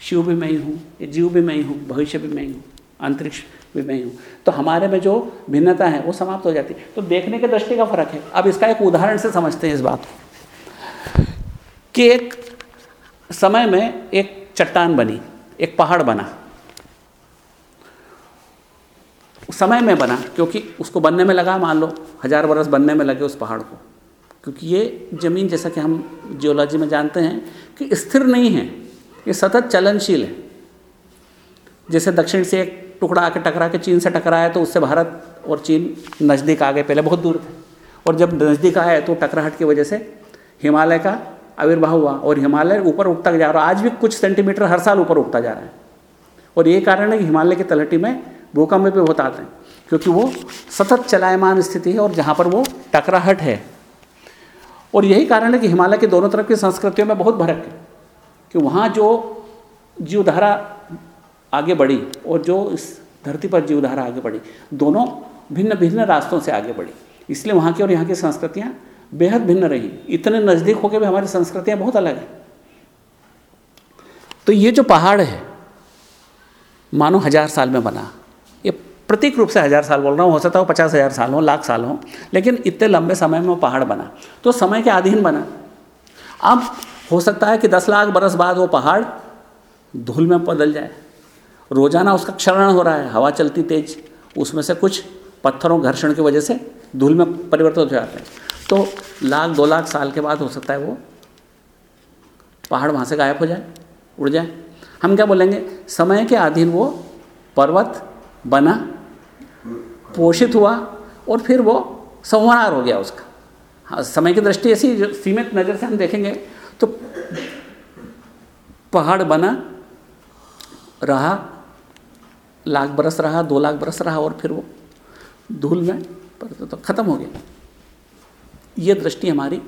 शिव भी मैं ही हूँ जीव भी मैं ही हूँ, भविष्य भी मैं ही हूँ, अंतरिक्ष भी मैं ही हूँ। तो हमारे में जो भिन्नता है, वो समाप्त हो जाती है। तो देखने के दृष्टि का फ़र्क है। अब इसका एक उदाहरण से समझते हैं इस बात को। कि एक समय में एक चट्टान बनी, एक पहाड़ बना। समय में बना, क्योंकि उसको बनने में लगा, मान लो, हज़ार बरस बनने में लगे उस पहाड़ को। क्योंकि ये ज़मीन, जैसा कि हम जियोलॉजी में जानते हैं, कि स्थिर नहीं है, ये सतत चलनशील है। जैसे दक्षिण से एक टुकड़ा आके टकरा के चीन से टकराया तो उससे भारत और चीन नज़दीक आ गए पहले बहुत दूर थे। और जब नज़दीक आए तो टकराहट की वजह से हिमालय का आविर्भाव हुआ और हिमालय ऊपर उठता जा रहा है। आज भी कुछ सेंटीमीटर हर साल ऊपर उठता जा रहा है। और ये कारण है कि हिमालय की तलहटी में भूकंप भी बहुत आते हैं, क्योंकि वो सतत चलायमान स्थिति है और जहाँ पर वो टकराहट है। और यही कारण है कि हिमालय के दोनों तरफ़ की संस्कृतियों में बहुत फ़र्क है कि वहाँ जो जीवधारा आगे बढ़ी और जो इस धरती पर जीवधारा आगे बढ़ी, दोनों भिन्न भिन्न रास्तों से आगे बढ़ी। इसलिए वहाँ की और यहाँ की संस्कृतियाँ बेहद भिन्न रही। इतने नज़दीक होकर भी हमारी संस्कृतियाँ बहुत अलग हैं। तो ये जो पहाड़ है, मानो हज़ार साल में बना। ये प्रतीक रूप से हज़ार साल बोल रहा हूँ, हो सकता हो पचास हज़ार साल हो, लाख साल हो, लेकिन इतने लंबे समय में वो पहाड़ बना। तो समय के अधीन बना। अब हो सकता है कि दस लाख बरस बाद वो पहाड़ धूल में बदल जाए। रोज़ाना उसका क्षरण हो रहा है, हवा चलती तेज, उसमें से कुछ पत्थरों घर्षण की वजह से धूल में परिवर्तित हो जाते हैं। तो लाख, दो लाख साल के बाद हो सकता है वो पहाड़ वहाँ से गायब हो जाए, उड़ जाए। हम क्या बोलेंगे? समय के अधीन वो पर्वत बना, पोषित हुआ और फिर वो संहार हो गया उसका। हाँ समय की दृष्टि ऐसी सीमित नज़र से हम देखेंगे तो पहाड़ बना, रहा, लाख बरस रहा, दो लाख बरस रहा और फिर वो धूल में पर तो ख़त्म हो गया। ये दृष्टि हमारी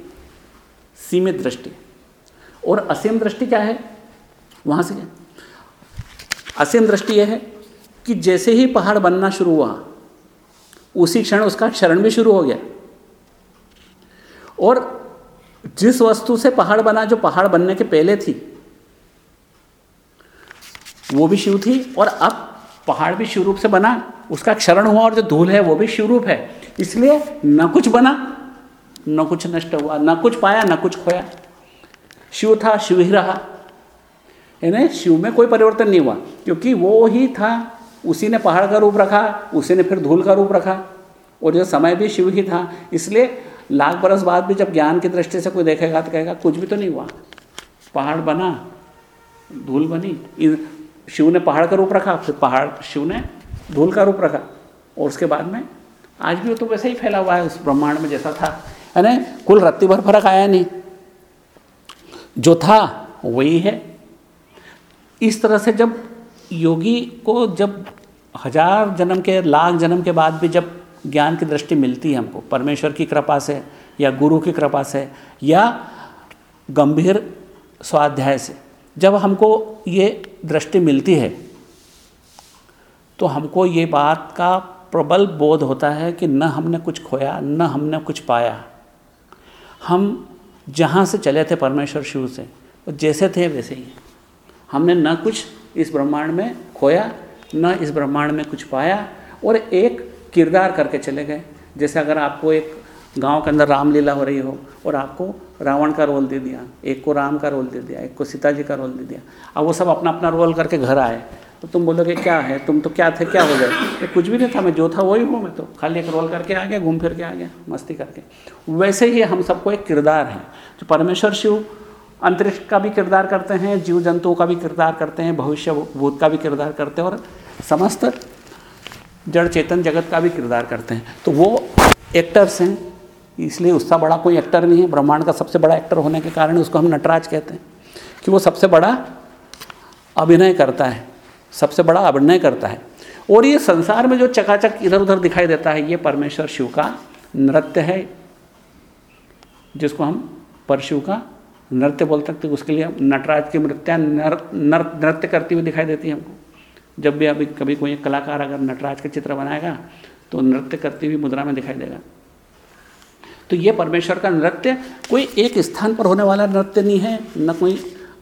सीमित दृष्टि और असीम दृष्टि क्या है? वहाँ से क्या? असीम दृष्टि यह है कि जैसे ही पहाड़ बनना शुरू हुआ, उसी क्षण उसका क्षरण भी शुरू हो गया। और जिस वस्तु से पहाड़ बना, जो पहाड़ बनने के पहले थी, वो भी शिव थी और अब पहाड़ भी शिव रूप से बना, उसका क्षरण हुआ और जो धूल है वो भी शिव रूप है। इसलिए न कुछ बना न कुछ नष्ट हुआ, न कुछ पाया, न कुछ खोया। शिव था, शिव ही रहा। यानी शिव में कोई परिवर्तन नहीं हुआ, क्योंकि वो ही था, उसी ने पहाड़ का रूप रखा, उसी ने फिर धूल का रूप रखा, और जो समय भी शिव ही था। इसलिए लाख बरस बाद भी जब ज्ञान की दृष्टि से कोई देखेगा तो कहेगा, कुछ भी तो नहीं हुआ। पहाड़ बना, धूल बनी शिव ने पहाड़ का रूप रखा, फिर पहाड़, शिव ने धूल का रूप रखा, और उसके बाद में आज भी वो तो वैसे ही फैला हुआ है, उस ब्रह्मांड में जैसा था। यानी कुल रत्ती भर फ़र्क आया नहीं। जो था, वही है। इस तरह से जब योगी को जब हज़ार जन्म के, लाख जन्म के बाद भी जब ज्ञान की दृष्टि मिलती है हमको, परमेश्वर की कृपा से या गुरु की कृपा से या गंभीर स्वाध्याय से, जब हमको ये दृष्टि मिलती है तो हमको ये बात का प्रबल बोध होता है कि न हमने कुछ खोया, न हमने कुछ पाया। हम जहाँ से चले थे परमेश्वर शिव से, वो जैसे थे वैसे ही हमने न कुछ इस ब्रह्मांड में खोया, न इस ब्रह्मांड में कुछ पाया और एक किरदार करके चले गए। जैसे अगर आपको एक गाँव के अंदर रामलीला हो रही हो और आपको रावण का रोल दे दिया, एक को राम का रोल दे दिया, एक को सीता जी का रोल दे दिया, अब वो सब अपना अपना रोल करके घर आए। तो तुम बोलोगे, क्या है? तुम तो क्या थे? क्या हो गए? ये कुछ भी नहीं था, मैं जो था वही हूँ मैं तो। खाली एक रोल करके आ गया, घूम फिर के आ गया, मस्ती करके। वैसे ही हम सबको एक किरदार है, जो परमेश्वर, शिव, अंतरिक्ष का भी किरदार करते हैं जीव जंतुओं का भी किरदार करते हैं भविष्य भूत का भी किरदार करते हैं और समस्त जड़ चेतन जगत का भी किरदार करते हैं। तो वो एक्टर्स हैं, इसलिए उसका बड़ा कोई एक्टर नहीं है। ब्रह्मांड का सबसे बड़ा एक्टर होने के कारण उसको हम नटराज कहते हैं कि वो सबसे बड़ा अभिनय करता है। सबसे बड़ा अभिनय करता है। और ये संसार में जो चकाचक इधर उधर दिखाई देता है, ये परमेश्वर शिव का नृत्य है, जिसको हम परशिव का नृत्य बोल सकते उसके लिए नटराज की नृत्या नृत्य करती हुई दिखाई देती है हमको। जब भी अभी कभी कोई कलाकार अगर नटराज का चित्र बनाएगा तो नृत्य करती हुई मुद्रा में दिखाई देगा। तो ये परमेश्वर का नृत्य कोई एक स्थान पर होने वाला नृत्य नहीं है, न कोई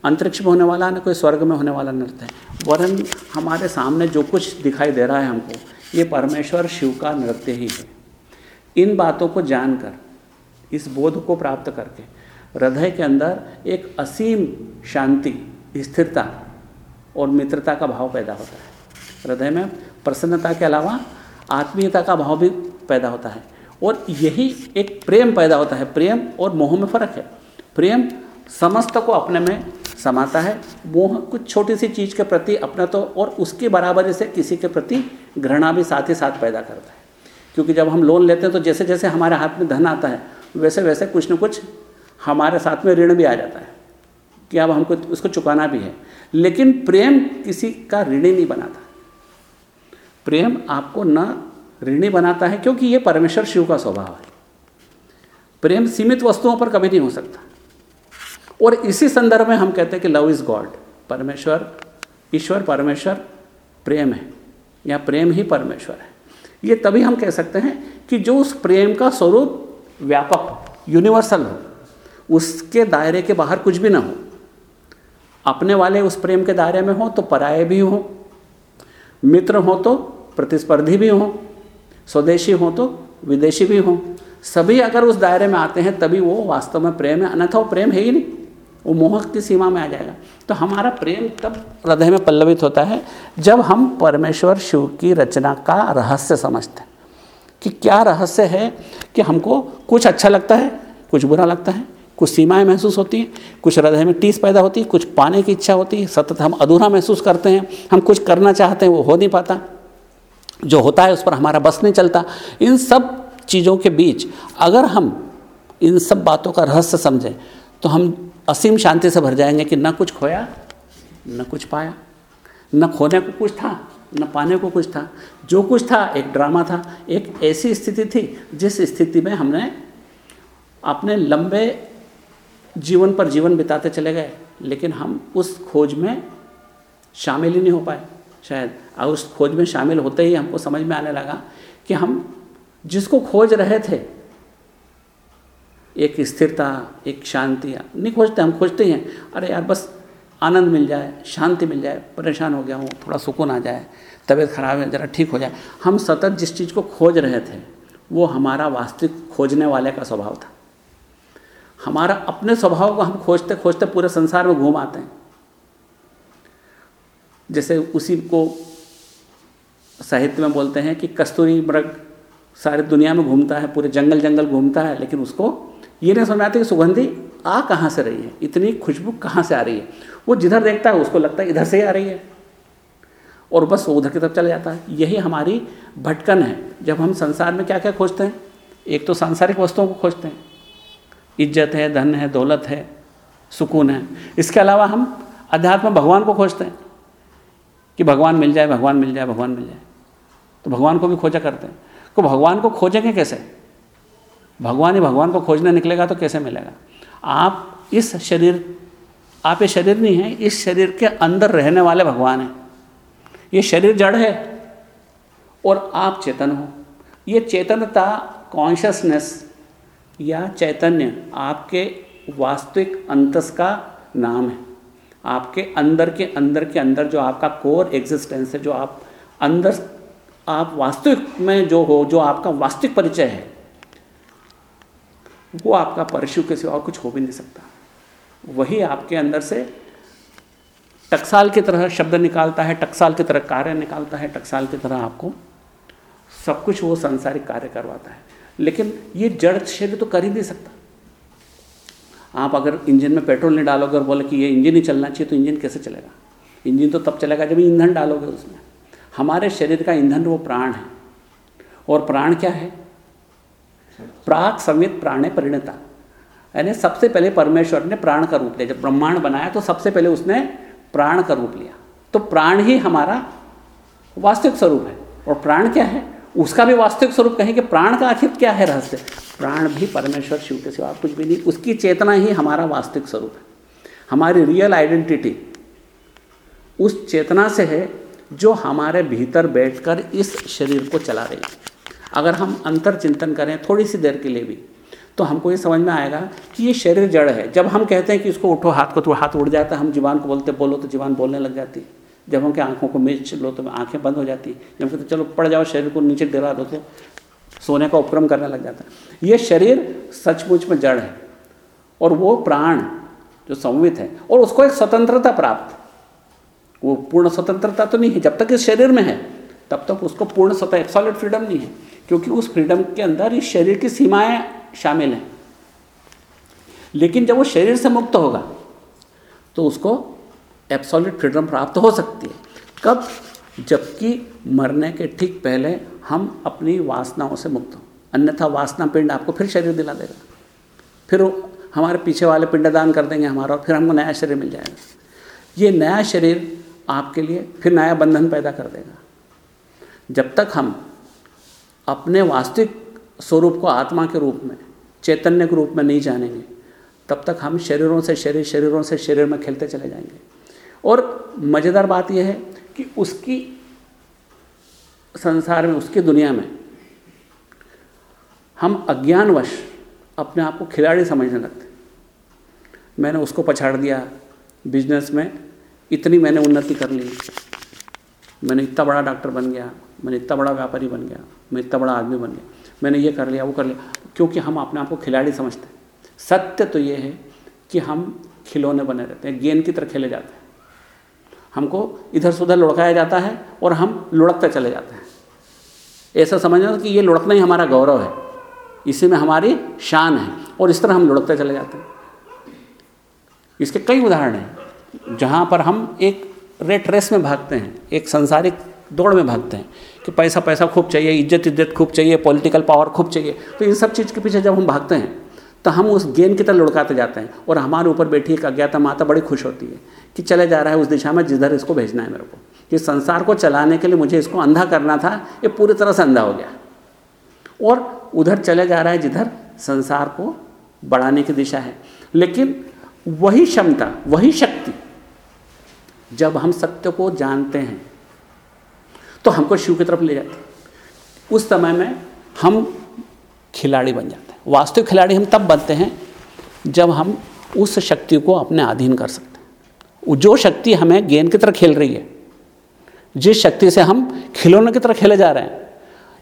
अंतरिक्ष में होने वाला ना कोई स्वर्ग में होने वाला नृत्य है। वरन हमारे सामने जो कुछ दिखाई दे रहा है हमको, ये परमेश्वर शिव का नृत्य ही है। इन बातों को जानकर, इस बोध को प्राप्त करके, हृदय के अंदर एक असीम शांति, स्थिरता और मित्रता का भाव पैदा होता है। हृदय में प्रसन्नता के अलावा आत्मीयता का भाव भी पैदा होता है। और यही एक प्रेम पैदा होता है। प्रेम और मोह में फ़र्क है। प्रेम समस्त को अपने में समाता है मोह कुछ छोटी सी चीज़ के प्रति अपना तो और उसके बराबरी से किसी के प्रति घृणा भी साथ ही साथ पैदा करता है। क्योंकि जब हम लोन लेते हैं तो जैसे जैसे हमारे हाथ में धन आता है, वैसे वैसे कुछ न कुछ हमारे साथ में ऋण भी आ जाता है कि अब हमको उसको चुकाना भी है। लेकिन प्रेम किसी का ऋणी नहीं बनाता। प्रेम आपको न ऋणी बनाता है क्योंकि ये परमेश्वर शिव का स्वभाव है। प्रेम सीमित वस्तुओं पर कभी नहीं हो सकता। और इसी संदर्भ में हम कहते हैं कि लव इज़ गॉड परमेश्वर, ईश्वर, परमेश्वर, प्रेम है। या प्रेम ही परमेश्वर है। ये तभी हम कह सकते हैं कि जो उस प्रेम का स्वरूप व्यापक यूनिवर्सल हो, उसके दायरे के बाहर कुछ भी ना हो, अपने वाले उस प्रेम के दायरे में हो तो पराये भी हों, मित्र हो तो प्रतिस्पर्धी भी हों, स्वदेशी हो तो विदेशी भी हों। सभी अगर उस दायरे में आते हैं तभी वो वास्तव में प्रेम है, अन्यथा वो प्रेम है ही नहीं। वो मोह की सीमा में आ जाएगा। तो हमारा प्रेम तब हृदय में पल्लवित होता है, जब हम परमेश्वर शिव की रचना का रहस्य समझते हैं। कि क्या रहस्य है कि हमको कुछ अच्छा लगता है, कुछ बुरा लगता है, कुछ सीमाएँ महसूस होती हैं, कुछ हृदय में टीस पैदा होती है, कुछ पाने की इच्छा होती है, सतत हम अधूरा महसूस करते हैं, हम कुछ करना चाहते हैं, वो हो नहीं पाता। जो होता है उस पर हमारा बस नहीं चलता। इन सब चीज़ों के बीच अगर हम इन सब बातों का रहस्य समझें तो हम असीम शांति से भर जाएँगे कि न कुछ खोया, न कुछ पाया। न खोने को कुछ था, न पाने को कुछ था। जो कुछ था, एक ड्रामा था, एक ऐसी स्थिति थी जिस स्थिति में हमने अपने लंबे जीवन पर जीवन बिताते चले गए, लेकिन हम उस खोज में शामिल ही नहीं हो पाए, शायद। और उस खोज में शामिल होते ही हमको समझ में आने लगा कि हम जिसको खोज रहे थे एक स्थिरता, एक शांति। नहीं खोजते, हम खोजते हैं अरे यार, बस आनंद मिल जाए, शांति मिल जाए, परेशान हो गया हूँ, थोड़ा सुकून आ जाए, तबीयत खराब है, ज़रा ठीक हो जाए। हम सतत जिस चीज़ को खोज रहे थे, वो हमारा वास्तविक खोजने वाले का स्वभाव था। हमारा अपने स्वभाव को हम खोजते खोजते पूरे संसार में घूम आते हैं। जैसे उसी को साहित्य में बोलते हैं कि कस्तूरी मृग सारी दुनिया में घूमता है, पूरे जंगल जंगल घूमता है, लेकिन उसको ये नहीं समझ आती कि सुगंधी आ कहाँ से रही है? इतनी खुशबू कहाँ से आ रही है? वो जिधर देखता है, उसको लगता है इधर से ही आ रही है। और बस वो उधर की तरफ़ चला जाता है। यही हमारी भटकन है। जब हम संसार में क्या क्या खोजते हैं? एक तो सांसारिक वस्तुओं को खोजते हैं। इज़्ज़त है, धन है, दौलत है, सुकून है। इसके अलावा हम अध्यात्म भगवान को खोजते हैं कि भगवान मिल जाए, भगवान मिल जाए, भगवान मिल जाए। तो भगवान को भी खोजा करते हैं। तो भगवान को खोजेंगे कैसे? भगवान ही भगवान को खोजने निकलेगा तो कैसे मिलेगा? आप इस शरीर, आप ये शरीर नहीं है, इस शरीर के अंदर रहने वाले भगवान हैं। ये शरीर जड़ है और आप चेतन हो। ये चेतनता कॉन्शसनेस या चैतन्य आपके वास्तविक अंतस का नाम है। आपके अंदर के अंदर के अंदर जो आपका कोर एग्जिस्टेंस है, जो आप अंदर, आप वास्तविक में जो हो, जो आपका वास्तविक परिचय है वो आपका परशु के सिवा और कुछ हो भी नहीं सकता। वही आपके अंदर से टकसाल की तरह शब्द निकालता है, टकसाल की तरह कार्य निकालता है, टकसाल की तरह आपको सब कुछ वो संसारिक कार्य करवाता है। लेकिन ये जड़ शरीर तो कर ही नहीं सकता। आप अगर इंजन में पेट्रोल नहीं डालोगे और बोले कि ये इंजन ही चलना चाहिए तो इंजन कैसे चलेगा? इंजन तो तब चलेगा जब ईंधन डालोगे उसमें। हमारे शरीर का ईंधन वो प्राण है। और प्राण क्या है? प्राग समित प्राणे परिणता। यानी सबसे पहले परमेश्वर ने प्राण का रूप लिया। जब ब्रह्मांड बनाया तो सबसे पहले उसने प्राण का रूप लिया। तो प्राण ही हमारा वास्तविक स्वरूप है। और प्राण क्या है? उसका भी वास्तविक स्वरूप कहें कि प्राण का आखिर क्या है रहस्य? प्राण भी परमेश्वर, शिव के सिवा कुछ भी नहीं। उसकी चेतना ही हमारा वास्तविक स्वरूप है। हमारी रियल आइडेंटिटी उस चेतना से है जो हमारे भीतर बैठकर इस शरीर को चला रही है। अगर हम अंतर चिंतन करें थोड़ी सी देर के लिए भी तो हमको ये समझ में आएगा कि ये शरीर जड़ है। जब हम कहते हैं कि इसको उठो, हाथ को तो हाथ उड़ जाता है, हम जीवान को बोलते, बोलो तो जीवान बोलने लग जाती है। जब हम के आँखों को मिर्च लो तो आँखें बंद हो जाती जब कहते चलो, पड़ जाओ, शरीर को नीचे गिरा दो तो सोने का उपक्रम करने लग जाता है। ये शरीर सचमुच में जड़ है और वो प्राण जो संवित है और उसको एक स्वतंत्रता प्राप्त। वो पूर्ण स्वतंत्रता तो नहीं है। जब तक इस शरीर में है, तब तक उसको पूर्ण स्वतः सॉलिड फ्रीडम नहीं है। क्योंकि उस फ्रीडम के अंदर इस शरीर की सीमाएँ शामिल हैं। लेकिन जब वो शरीर से मुक्त होगा तो उसको एब्सोल्यूट फ्रीडम प्राप्त हो सकती है। कब? जबकि मरने के ठीक पहले हम अपनी वासनाओं से मुक्त हों। अन्यथा वासना पिंड आपको फिर शरीर दिला देगा। फिर हमारे पीछे वाले पिंडदान कर देंगे हमारा और फिर हमको नया शरीर मिल जाएगा। ये नया शरीर आपके लिए फिर नया बंधन पैदा कर देगा। जब तक हम अपने वास्तविक स्वरूप को आत्मा के रूप में, चैतन्य के रूप में नहीं जानेंगे। तब तक हम शरीरों से शरीर, शरीरों से शरीर में खेलते चले जाएँगे। और मज़ेदार बात यह है कि उसकी संसार में, उसकी दुनिया में हम अज्ञानवश अपने आप को खिलाड़ी समझने लगते मैंने उसको पछाड़ दिया बिज़नेस में इतनी मैंने उन्नति कर ली, मैंने इतना बड़ा डॉक्टर बन गया मैंने इतना बड़ा व्यापारी बन गया, मैं इतना बड़ा आदमी बन गया, मैंने ये कर लिया, वो कर लिया, क्योंकि हम अपने आप को खिलाड़ी समझते हैं। सत्य तो ये है कि हम खिलौने बने रहते हैं, गेंद की तरह खेले जाते हैं। हमको इधर से उधर लुढ़काया जाता है और हम लुढ़कते चले जाते हैं। ऐसा समझना कि ये लुढ़कना ही हमारा गौरव है, इसी में हमारी शान है और इस तरह हम लुढ़कते चले जाते हैं। इसके कई उदाहरण हैं, जहाँ पर हम एक रेट रेस में भागते हैं, एक संसारिक दौड़ में भागते हैं कि पैसा पैसा खूब चाहिए, इज़्ज़त इज़्ज़त खूब चाहिए पॉलिटिकल पावर खूब चाहिए। तो इन सब चीज़ के पीछे जब हम भागते हैं तो हम उस गेंद की तरह लुढ़काते जाते हैं और हमारे ऊपर बैठी एक अज्ञाता माता बड़ी खुश होती है कि चले जा रहा है उस दिशा में जिधर इसको भेजना है मेरे को। कि संसार को चलाने के लिए मुझे इसको अंधा करना था, ये पूरी तरह से अंधा हो गया। और उधर चले जा रहा है जिधर संसार को बढ़ाने की दिशा है। लेकिन वही क्षमता, वही शक्ति जब हम सत्य को जानते हैं तो हमको शिव की तरफ़ ले जाते उस समय में हम खिलाड़ी बन जाते हैं। वास्तविक खिलाड़ी हम तब बनते हैं जब हम उस शक्ति को अपने अधीन कर सकते हैं। जो शक्ति हमें गेंद की तरह खेल रही है, जिस शक्ति से हम खिलौने की तरह खेले जा रहे हैं,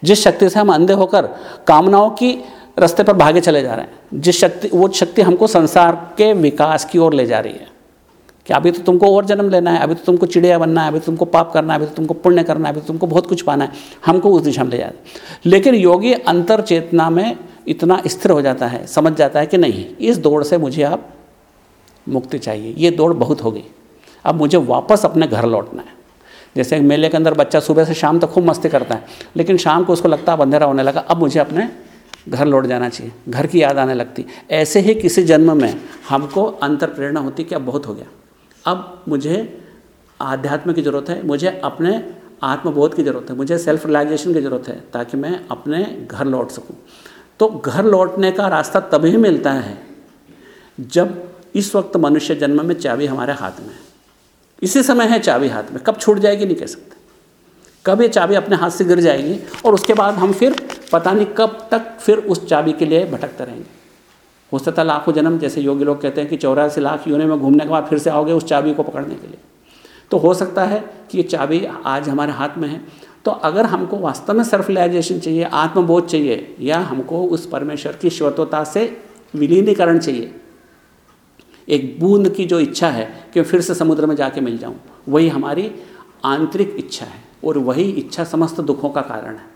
जिस शक्ति से हम अंधे होकर कामनाओं की रास्ते पर भागे चले जा रहे हैं, जिस शक्ति, वो शक्ति हमको संसार के विकास की ओर ले जा रही है। कि अभी तो तुमको और जन्म लेना है, अभी तो तुमको चिड़िया बनना है, अभी तो तुमको पाप करना है, अभी तो तुमको पुण्य करना है, अभी तो तुमको बहुत कुछ पाना है। हमको उस दिशा में ले जाता लेकिन योगी अंतर चेतना में इतना स्थिर हो जाता है, समझ जाता है कि नहीं, इस दौड़ से मुझे अब मुक्ति चाहिए। ये दौड़ बहुत हो गई अब मुझे वापस अपने घर लौटना है। जैसे मेले के अंदर बच्चा सुबह से शाम तक खूब मस्ती करता है, लेकिन शाम को उसको लगता है अंधेरा होने लगा, अब मुझे अपने घर लौट जाना चाहिए। घर की याद आने लगती। ऐसे ही किसी जन्म में हमको अंतर प्रेरणा होती कि अब बहुत हो गया। अब मुझे आध्यात्म की ज़रूरत है, मुझे अपने आत्मबोध की ज़रूरत है, मुझे सेल्फ रियलाइजेशन की ज़रूरत है ताकि मैं अपने घर लौट सकूँ। तो घर लौटने का रास्ता तभी मिलता है जब इस वक्त मनुष्य जन्म में चाबी हमारे हाथ में है। इसी समय है चाबी हाथ में, कब छूट जाएगी नहीं कह सकते। कब ये चाबी अपने हाथ से गिर जाएगी और उसके बाद हम फिर पता नहीं कब तक फिर उस चाबी के लिए भटकते रहेंगे। सकता लाखों जन्म, जैसे योगी लोग कहते हैं कि चौरासी लाख यूने में घूमने के बाद फिर से आओगे उस चाबी को पकड़ने के लिए। तो हो सकता है कि ये चाबी आज हमारे हाथ में है। तो अगर हमको वास्तव में सेल्फ चाहिए, आत्मबोध चाहिए, या हमको उस परमेश्वर की श्वतता से विलीनीकरण चाहिए, एक बूंद की जो इच्छा है कि फिर से समुद्र में जाके मिल जाऊँ, वही हमारी आंतरिक इच्छा है और वही इच्छा समस्त दुखों का कारण है।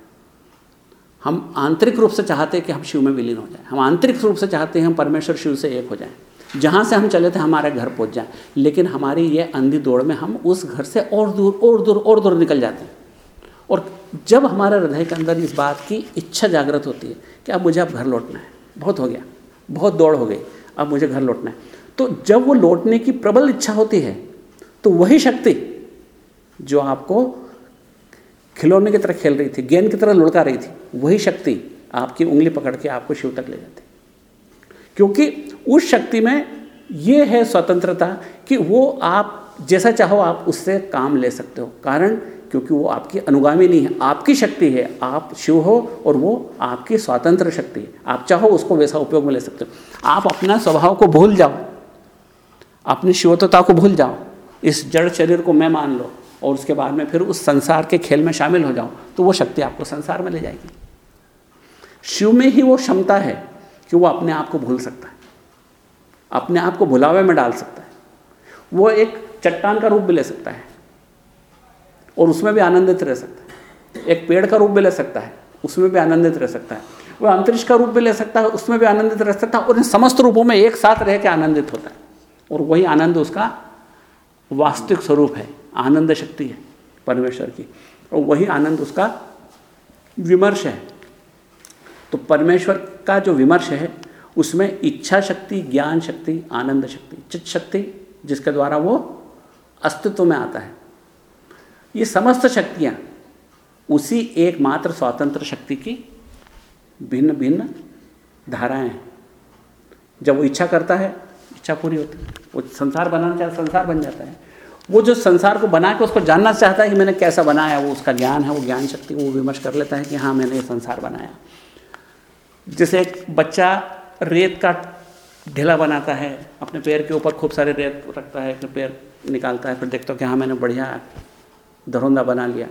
हम आंतरिक रूप से चाहते हैं कि हम शिव में विलीन हो जाएँ। हम आंतरिक रूप से चाहते हैं हम परमेश्वर शिव से एक हो जाएँ। जहाँ से हम चले थे, हमारे घर पहुँच जाएँ। लेकिन हमारी ये अंधी दौड़ में हम उस घर से और दूर और दूर और दूर निकल जाते हैं। और जब हमारे हृदय के अंदर इस बात की इच्छा जागृत होती है कि अब मुझे अब घर लौटना है, बहुत हो गया, बहुत दौड़ हो गई, अब मुझे घर लौटना है। तो जब वो लौटने की प्रबल इच्छा होती है तो वही शक्ति जो आपको खिलौने की तरह खेल रही थी, गेंद की तरह लुढ़का रही थी, वही शक्ति आपकी उंगली पकड़ के आपको शिव तक ले जाती। क्योंकि उस शक्ति में ये है स्वतंत्रता कि वो आप जैसा चाहो आप उससे काम ले सकते हो। कारण क्योंकि वो आपकी अनुगामी नहीं है, आपकी शक्ति है, आप शिव हो और वो आपकी स्वतंत्र शक्ति है। आप चाहो उसको वैसा उपयोग में ले सकते हो। आप अपना स्वभाव को भूल जाओ, अपनी शिवत्वता को भूल जाओ, इस जड़ शरीर को मैं मान लो और उसके बाद में फिर उस संसार के खेल में शामिल हो जाओ तो वो शक्ति आपको संसार में ले जाएगी। शिव में ही वो क्षमता है कि वो अपने आप को भूल सकता है, अपने आप को भुलावे में डाल सकता है। वो एक चट्टान का रूप भी ले सकता है और उसमें भी आनंदित रह सकता है। एक पेड़ का रूप भी ले सकता है, उसमें भी आनंदित रह सकता है। वह अंतरिक्ष का रूप भी ले सकता है, उसमें भी आनंदित रह सकता है और इन समस्त रूपों में एक साथ रह के आनंदित होता है। और वही आनंद उसका वास्तविक स्वरूप है। आनंद शक्ति है परमेश्वर की। और वही आनंद उसका विमर्श है। तो परमेश्वर का जो विमर्श है, उसमें इच्छा शक्ति, ज्ञान शक्ति, आनंद शक्ति चित शक्ति जिसके द्वारा वो अस्तित्व में आता है। ये समस्त शक्तियाँ उसी एकमात्र स्वतंत्र शक्ति की भिन्न भिन्न धाराएँ हैं। जब वो इच्छा करता है, इच्छा पूरी होती है। वो संसार बनाना चाहता संसार बन जाता है। वो जो संसार को बना के उसको जानना चाहता है कि मैंने कैसा बनाया, वो उसका ज्ञान है, वो ज्ञान शक्ति, वो विमर्श कर लेता है कि हाँ मैंने ये संसार बनाया। जैसे एक बच्चा रेत का ढेला बनाता है, अपने पैर के ऊपर खूब सारे रेत रखता है, फिर पैर निकालता है, फिर देखता हो कि हाँ मैंने बढ़िया धरोंदा बना लिया।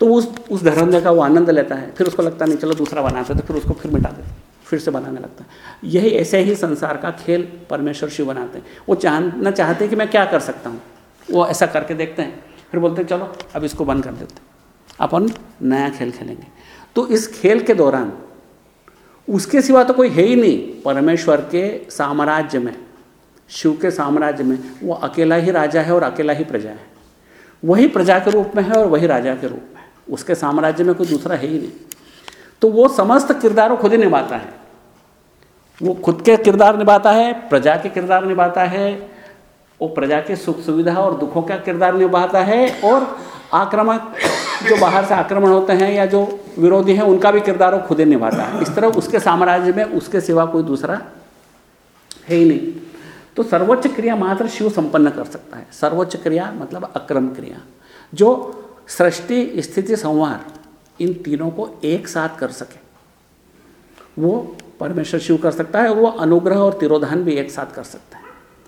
तो उस उस धरोंदे का वो आनंद लेता है, फिर उसको लगता नहीं, चलो दूसरा बनाते तो फिर उसको फिर मिटा देते फिर से बनाने लगता है। यही ऐसे ही संसार का खेल परमेश्वर शिव बनाते हैं। वो चाहना चाहते हैं कि मैं क्या कर सकता हूँ? वो ऐसा करके देखते हैं, फिर बोलते हैं, चलो, अब इसको बंद कर देते अपन नया खेल खेलेंगे। तो इस खेल के दौरान, उसके सिवा तो कोई है ही नहीं, परमेश्वर के साम्राज्य में, शिव के साम्राज्य में, वो अकेला ही राजा है और अकेला ही प्रजा है। वही प्रजा के रूप में है और वही राजा के रूप में उसके साम्राज्य में कोई दूसरा है ही नहीं। तो वो समस्त किरदारों खुद ही निभाता है। वो खुद के किरदार निभाता है, प्रजा के किरदार निभाता है वो प्रजा के सुख सुविधा और दुखों का किरदार निभाता है और आक्रामक जो बाहर से आक्रमण होते हैं या जो विरोधी हैं, उनका भी किरदार वो खुद ही निभाता है। इस तरह उसके साम्राज्य में उसके सिवा कोई दूसरा है ही नहीं। तो सर्वोच्च क्रिया मात्र शिव संपन्न कर सकता है। सर्वोच्च क्रिया मतलब अक्रम क्रिया। जो सृष्टि, स्थिति संवार इन तीनों को एक साथ कर सके, वो परमेश्वर शिव कर सकता है वो अनुग्रह और तिरोधान भी एक साथ कर सकता है।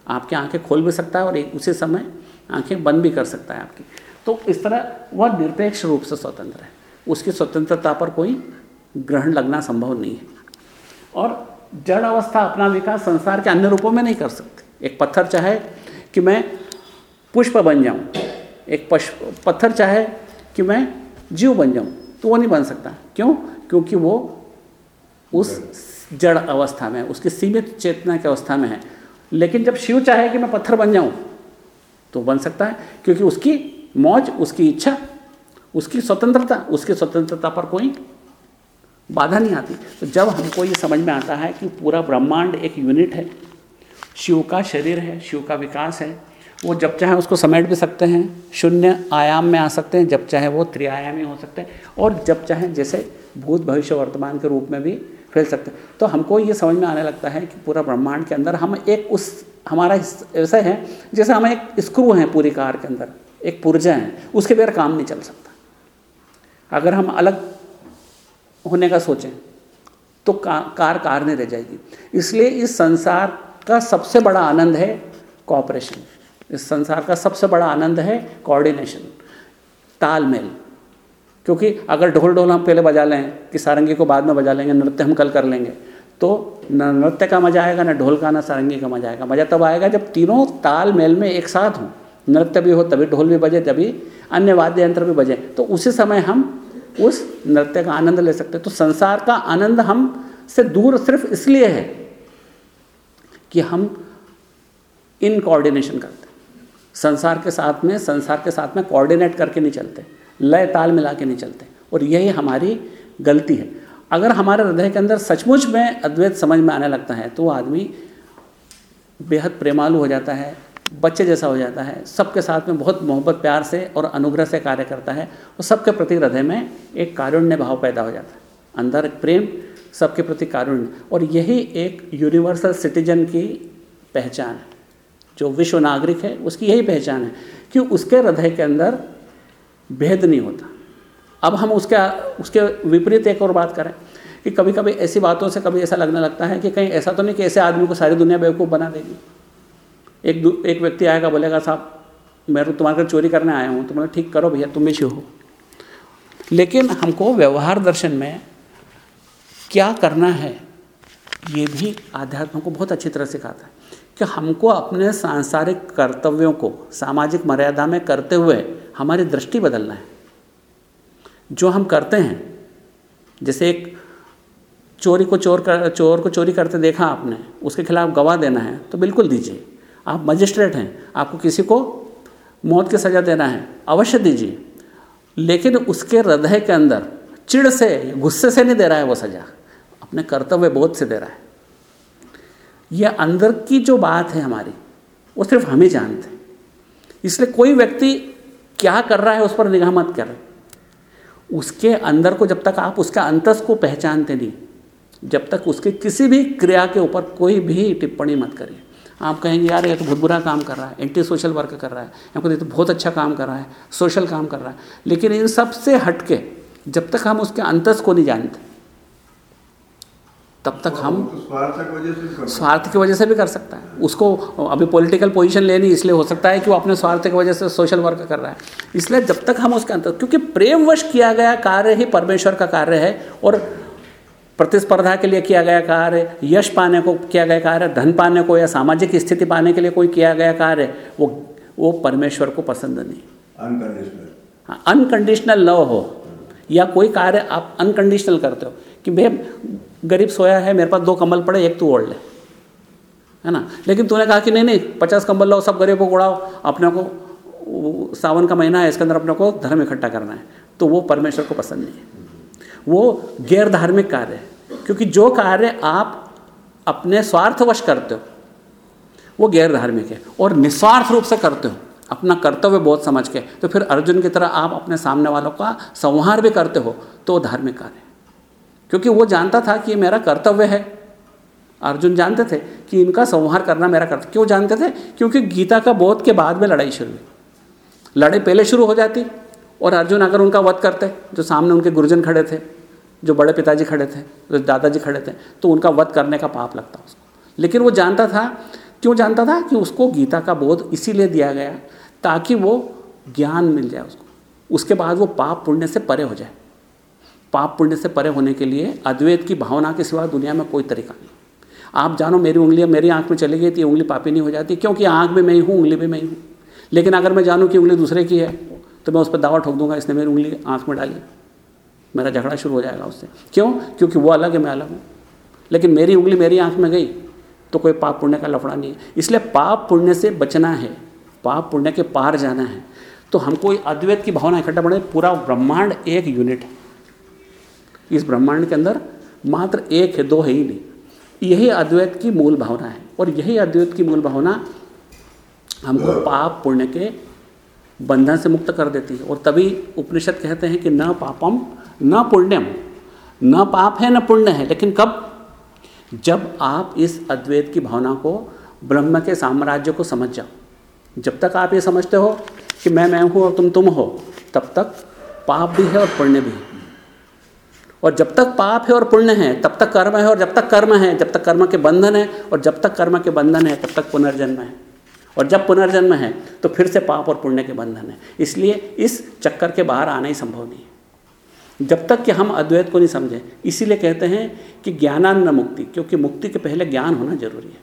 आपकी आँखें खोल भी सकता है और एक उसी समय आँखें बंद भी कर सकता है आपकी। तो इस तरह वह निरपेक्ष रूप से स्वतंत्र है। उसकी स्वतंत्रता पर कोई ग्रहण लगना संभव नहीं है। और जड़ अवस्था अपना विकास संसार के अन्य रूपों में नहीं कर सकते। एक पत्थर चाहे कि मैं पुष्प बन जाऊँ, एक पत्थर चाहे कि मैं जीव बन जाऊँ तो वो नहीं बन सकता। क्यों? क्योंकि वो उस जड़ अवस्था में, उसकी सीमित चेतना की अवस्था में है। लेकिन जब शिव चाहे कि मैं पत्थर बन जाऊँ तो बन सकता है, क्योंकि उसकी मौज, उसकी इच्छा, उसकी स्वतंत्रता उसकी स्वतंत्रता पर कोई बाधा नहीं आती। तो जब हमको ये समझ में आता है कि पूरा ब्रह्मांड एक यूनिट है, शिव का शरीर है, शिव का विकास है, वो जब चाहे उसको समेट भी सकते हैं, शून्य आयाम में आ सकते हैं, जब चाहे वो त्रिआयामी हो सकते हैं, और जब चाहे जैसे भूत भविष्य वर्तमान के रूप में भी फैल सकते तो हमको ये समझ में आने लगता है कि पूरा ब्रह्मांड के अंदर हम एक उस हमारा ऐसा है जैसे हम एक स्क्रू हैं पूरी कार के अंदर एक पुर्जा है उसके बगैर काम नहीं चल सकता। अगर हम अलग होने का सोचें तो का, कार कार नहीं रह जाएगी। इसलिए इस संसार का सबसे बड़ा आनंद है कॉपरेशन इस संसार का सबसे बड़ा आनंद है कोऑर्डिनेशन तालमेल। क्योंकि अगर ढोल ढोल हम पहले बजा लें कि सारंगी को बाद में बजा लेंगे, नृत्य हम कल कर लेंगे तो न नृत्य का मज़ा आएगा, ना ढोल का, ना सारंगी का मज़ा आएगा। मज़ा तब आएगा जब तीनों ताल मेल में एक साथ हों। नृत्य भी हो, तभी ढोल भी बजे, तभी अन्य वाद्य यंत्र भी बजे। तो उसी समय हम उस नृत्य का आनंद ले सकते तो संसार का आनंद हम से दूर सिर्फ़ इसलिए है कि हम इन कोऑर्डिनेशन करते संसार के साथ में, संसार के साथ में कोऑर्डिनेट करके नहीं चलते। लय ताल मिला के नहीं चलते। और यही हमारी गलती है। अगर हमारे हृदय के अंदर सचमुच में अद्वैत समझ में आने लगता है तो वो आदमी बेहद प्रेमालु हो जाता है, बच्चे जैसा हो जाता है, सबके साथ में बहुत मोहब्बत, प्यार से और अनुग्रह से कार्य करता है और सबके प्रति हृदय में एक कारुण्य भाव पैदा हो जाता है। अंदर प्रेम, सबके प्रति कारुण्य। और यही एक यूनिवर्सल सिटीजन की पहचान है। जो विश्व नागरिक है, उसकी यही पहचान है कि उसके हृदय के अंदर भेद नहीं होता। अब हम उसका, उसके विपरीत एक और बात करें कि कभी कभी ऐसी बातों से कभी ऐसा लगने लगता है कि कहीं ऐसा तो नहीं कि ऐसे आदमी को सारी दुनिया बेवकूफ़ बना देगी। एक एक व्यक्ति आएगा, बोलेगा, साहब, मैं तो तुम्हारे घर चोरी करने आया हूँ तो मैंने ठीक, करो भैया, तुम भी हो। लेकिन हमको व्यवहार दर्शन में क्या करना है, ये भी आध्यात्म को बहुत अच्छी तरह सिखाता है। कि हमको अपने सांसारिक कर्तव्यों को, सामाजिक मर्यादा में करते हुए हमारी दृष्टि बदलना है। जो हम करते हैं, जैसे एक चोरी को चोर कर, चोर को चोरी करते देखा आपने, उसके खिलाफ गवाह देना है तो बिल्कुल दीजिए। आप मजिस्ट्रेट हैं, आपको किसी को मौत की सज़ा देना है, अवश्य दीजिए। लेकिन उसके हृदय के अंदर चिड़ से, गुस्से से नहीं दे रहा है वो सज़ा। अपने कर्तव्य बोध से दे रहा है। यह अंदर की जो बात है हमारी, वो सिर्फ़ हम ही जानते हैं। इसलिए कोई व्यक्ति क्या कर रहा है उस पर निगाह मत करें। उसके अंदर को जब तक आप उसका अंतस को पहचानते नहीं, जब तक उसके किसी भी क्रिया के ऊपर कोई भी टिप्पणी मत करिए। आप कहेंगे, यार, ये तो बहुत बुरा काम कर रहा है एंटी सोशल वर्क कर रहा है या कोई तो बहुत अच्छा काम कर रहा है सोशल काम कर रहा है। लेकिन इन सबसे हट के जब तक हम उसके अंतस को नहीं जानते तब तक हम तो स्वार्थ स्वार्थ की वजह से भी कर सकता है। उसको अभी पॉलिटिकल पोजीशन लेनी इसलिए हो सकता है कि वो अपने स्वार्थ की वजह से सोशल वर्क कर रहा है। इसलिए जब तक हम उसके अंतर क्योंकि प्रेमवश किया गया कार्य ही परमेश्वर का कार्य है और प्रतिस्पर्धा के लिए किया गया कार्य यश पाने को किया गया कार्य धन पाने को या सामाजिक स्थिति पाने के लिए कोई किया गया कार्य वो वो परमेश्वर को पसंद नहीं। अनकंडीशनल हाँ अनकंडीशनल लव हो या कोई कार्य आप अनकंडीशनल करते हो। कि भाई गरीब सोया है, मेरे पास दो कंबल पड़े, एक तू ओढ़ ले। है ना? लेकिन तूने कहा कि नहीं नहीं, पचास कंबल लो सब गरीबों को उड़ाओ, अपने को सावन का महीना है, इसके अंदर अपने को धर्म इकट्ठा करना है। तो वो परमेश्वर को पसंद नहीं है। वो गैर धार्मिक कार्य है। क्योंकि जो कार्य आप अपने स्वार्थवश करते हो, वो गैर धार्मिक है। और निस्वार्थ रूप से करते हो, अपना कर्तव्य बहुत समझ के तो फिर अर्जुन की तरह आप अपने सामने वालों का संहार भी करते हो तो धार्मिक कार्य क्योंकि वो जानता था कि ये मेरा कर्तव्य है। अर्जुन जानते थे कि इनका संहार करना मेरा कर्तव्य। क्यों जानते थे? क्योंकि गीता का बोध के बाद में लड़ाई शुरू हुई। लड़ाई पहले शुरू हो जाती और अर्जुन अगर उनका वध करते, जो सामने उनके गुरुजन खड़े थे, जो बड़े पिताजी खड़े थे, जो दादाजी खड़े थे तो उनका वध करने का पाप लगता उसको। लेकिन वो जानता था, क्यों जानता था? कि उसको गीता का बोध इसीलिए दिया गया ताकि वो ज्ञान मिल जाए उसको। उसके बाद वो पाप पुण्य से परे हो जाए। पाप पुण्य से परे होने के लिए अद्वैत की भावना के सिवा दुनिया में कोई तरीका नहीं। आप जानो, मेरी उंगलियाँ मेरी आँख में चली गई ये उंगली पापी नहीं हो जाती, क्योंकि आँख में मैं ही हूँ, उंगली भी मैं ही हूँ। लेकिन अगर मैं जानूँ कि उंगली दूसरे की है तो मैं उस पर दावा ठोक दूँगा, इसने मेरी उंगली आँख में डाली। मेरा झगड़ा शुरू हो जाएगा उससे। क्यों? क्योंकि वो अलग है, मैं अलग हूँ। लेकिन मेरी उंगली मेरी आँख में गई तो कोई पाप पुण्य का लफड़ा नहीं है। इसलिए पाप पुण्य से बचना है, पाप पुण्य के पार जाना है। तो हमको अद्वैत की भावना इकट्ठा बढ़े पूरा ब्रह्मांड एक यूनिट है। इस ब्रह्मांड के अंदर मात्र एक है दो है ही नहीं। यही अद्वैत की मूल भावना है और यही अद्वैत की मूल भावना हमको पाप पुण्य के बंधन से मुक्त कर देती है। और तभी उपनिषद कहते हैं कि न पापम न पुण्यम। न पाप है न पुण्य है लेकिन कब? जब आप इस अद्वैत की भावना को ब्रह्म के साम्राज्य को समझ जाओ। जब तक आप ये समझते हो कि मैं मैं हूँ और तुम तुम हो तब तक पाप भी है और पुण्य भी है। और जब तक पाप है और पुण्य है, तब तक कर्म है और जब तक कर्म है, जब तक कर्म के बंधन है और जब तक कर्म के बंधन है, तब तक पुनर्जन्म है। और जब पुनर्जन्म है तो फिर से पाप और पुण्य के बंधन है। इसलिए इस चक्कर के बाहर आना ही संभव नहीं है। जब तक कि हम अद्वैत को नहीं समझें, इसीलिए कहते हैं कि ज्ञानान्न मुक्ति, क्योंकि मुक्ति के पहले ज्ञान होना ज़रूरी है।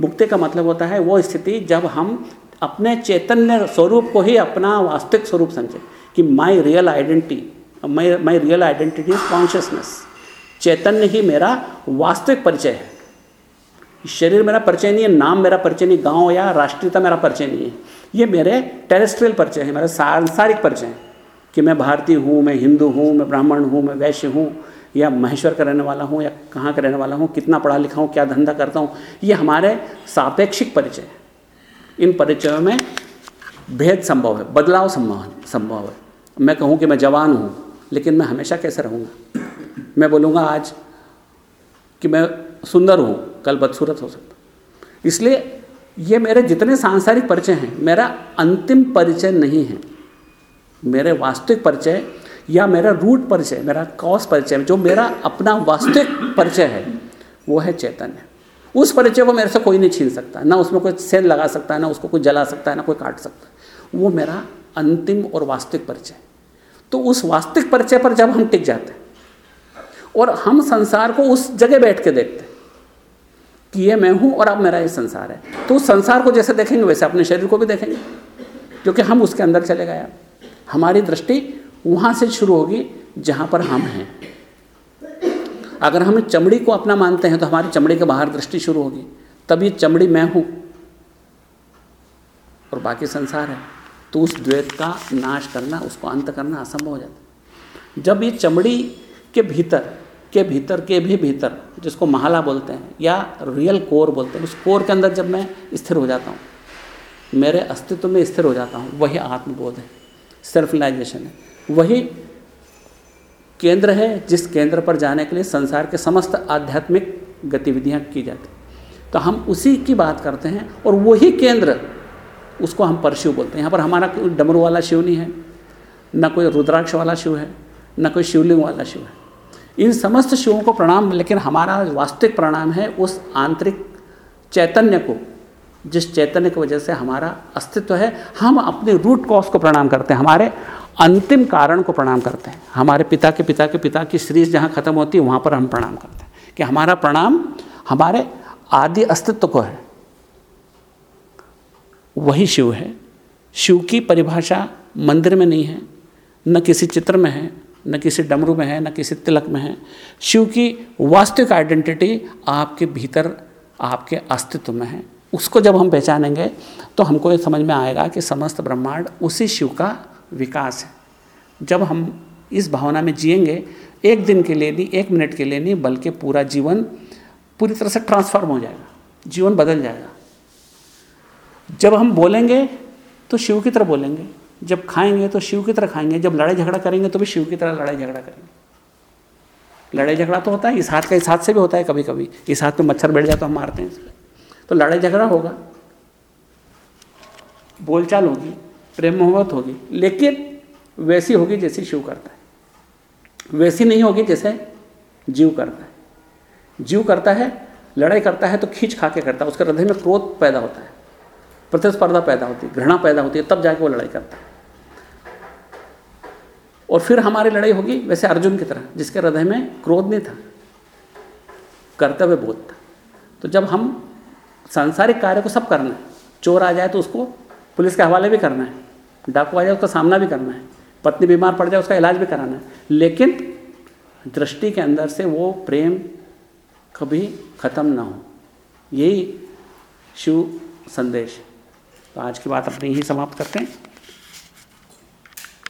मुक्ति का मतलब होता है वो स्थिति जब हम अपने चैतन्य स्वरूप को ही अपना वास्तविक स्वरूप समझें कि my real identity my my real identity is consciousness चैतन्य ही मेरा वास्तविक परिचय है। शरीर मेरा परिचय नहीं है, नाम मेरा परिचय नहीं, गाँव या राष्ट्रीयता मेरा परिचय नहीं है। ये मेरे टेरेस्ट्रियल परिचय है, मेरा सांसारिक परिचय है कि मैं भारतीय हूँ, मैं हिंदू हूँ, मैं ब्राह्मण हूँ, मैं वैश्य हूँ, या महेश्वर का रहने वाला हूँ, या कहाँ का रहने वाला हूँ, कितना पढ़ा लिखा हूँ, क्या धंधा करता हूँ, ये हमारे सापेक्षिक परिचय है। इन परिचयों में भेद संभव है, बदलाव संभव संभव है। मैं कहूँ कि मैं जवान हूँ लेकिन मैं हमेशा कैसे रहूँगा? मैं बोलूँगा, आज कि मैं सुंदर हूँ, कल बदसूरत हो सकता इसलिए ये मेरे जितने सांसारिक परिचय हैं, मेरा अंतिम परिचय नहीं है। मेरे वास्तविक परिचय या मेरा रूट परिचय, मेरा कॉस परिचय, जो मेरा अपना वास्तविक परिचय है, वो है चैतन्य उस परिचय को मेरे से कोई नहीं छीन सकता। ना उसमें कोई सेल लगा सकता है, ना उसको कोई जला सकता है, ना कोई काट सकता है। वो मेरा अंतिम और वास्तविक परिचय तो उस वास्तविक परिचय पर जब हम टिक जाते और हम संसार को उस जगह बैठ के देखते कि ये मैं हूँ और अब मेरा ये संसार है तो उस संसार को जैसे देखेंगे वैसे अपने शरीर को भी देखेंगे, क्योंकि हम उसके अंदर चले गए हमारी दृष्टि वहाँ से शुरू होगी जहाँ पर हम हैं। अगर हम चमड़ी को अपना मानते हैं तो हमारी चमड़ी के बाहर दृष्टि शुरू होगी, तब ये चमड़ी मैं हूँ और बाकी संसार है। तो उस द्वैत का नाश करना, उसको अंत करना असंभव हो जाता है। जब ये चमड़ी के भीतर के भीतर, के भी भीतर, जिसको महाला बोलते हैं, या रियल कोर बोलते हैं, उस कोर के अंदर जब मैं स्थिर हो जाता हूँ, मेरे अस्तित्व में स्थिर हो जाता हूँ, वही आत्मबोध है सेल्फ रिलाइजेशन है। वही केंद्र है, जिस केंद्र पर जाने के लिए संसार के समस्त आध्यात्मिक गतिविधियाँ की जाती तो हम उसी की बात करते हैं, और वही केंद्र उसको हम परशिव बोलते हैं। यहाँ पर हमारा कोई डमरू वाला शिव नहीं है, न कोई रुद्राक्ष वाला शिव है, न कोई शिवलिंग वाला शिव है। इन समस्त शिवों को प्रणाम, लेकिन हमारा वास्तविक प्रणाम है उस आंतरिक चैतन्य को, जिस चैतन्य की वजह से हमारा अस्तित्व है। हम अपने रूट कॉज को प्रणाम करते हैं, हमारे अंतिम कारण को प्रणाम करते हैं। हमारे पिता के पिता के पिता की सीरीज़ जहाँ खत्म होती है, वहाँ पर हम प्रणाम करते हैं कि हमारा प्रणाम हमारे आदि अस्तित्व को है। वही शिव है। शिव की परिभाषा मंदिर में नहीं है, न किसी चित्र में है, न किसी डमरू में है, न किसी तिलक में है। शिव की वास्तविक आइडेंटिटी आपके भीतर, आपके अस्तित्व में है। उसको जब हम पहचानेंगे तो हमको ये समझ में आएगा कि समस्त ब्रह्मांड उसी शिव का विकास है। जब हम इस भावना में जिएँगे, एक दिन के लिए नहीं, एक मिनट के लिए नहीं, बल्कि पूरा जीवन पूरी तरह से ट्रांसफॉर्म हो जाएगा, जीवन बदल जाएगा। जब हम बोलेंगे तो शिव की तरह बोलेंगे, जब खाएँगे तो शिव की तरह खाएँगे, जब लड़ाई झगड़ा करेंगे तो भी शिव की तरह लड़ाई झगड़ा करेंगे। लड़ाई झगड़ा तो होता है, इस हाथ का, इस हाथ से भी होता है कभी कभी इस हाथ में मच्छर बैठ जाए तो हम मारते हैं इसलिए तो लड़ाई झगड़ा होगा, बोलचाल होगी, प्रेम मोहब्बत होगी, लेकिन वैसी होगी जैसी शिव करता है। वैसी नहीं होगी जैसे जीव करता है। जीव करता है, लड़ाई करता है तो खींच खा के करता है, उसके हृदय में क्रोध पैदा होता है। प्रतिस्पर्धा पैदा होती है घृणा पैदा होती है, तब जाके वो लड़ाई करता है। और फिर हमारी लड़ाई होगी वैसे अर्जुन की तरह, जिसके हृदय में क्रोध नहीं था, कर्तव्य बोध था। तो जब हम सांसारिक कार्य को सब करना है, चोर आ जाए तो उसको पुलिस के हवाले भी करना है, डाकू आ जाए उसका सामना भी करना है, पत्नी बीमार पड़ जाए उसका इलाज भी कराना है, लेकिन दृष्टि के अंदर से वो प्रेम कभी ख़त्म ना हो। यही शिव संदेश तो आज की बात अपनी ही समाप्त करते हैं।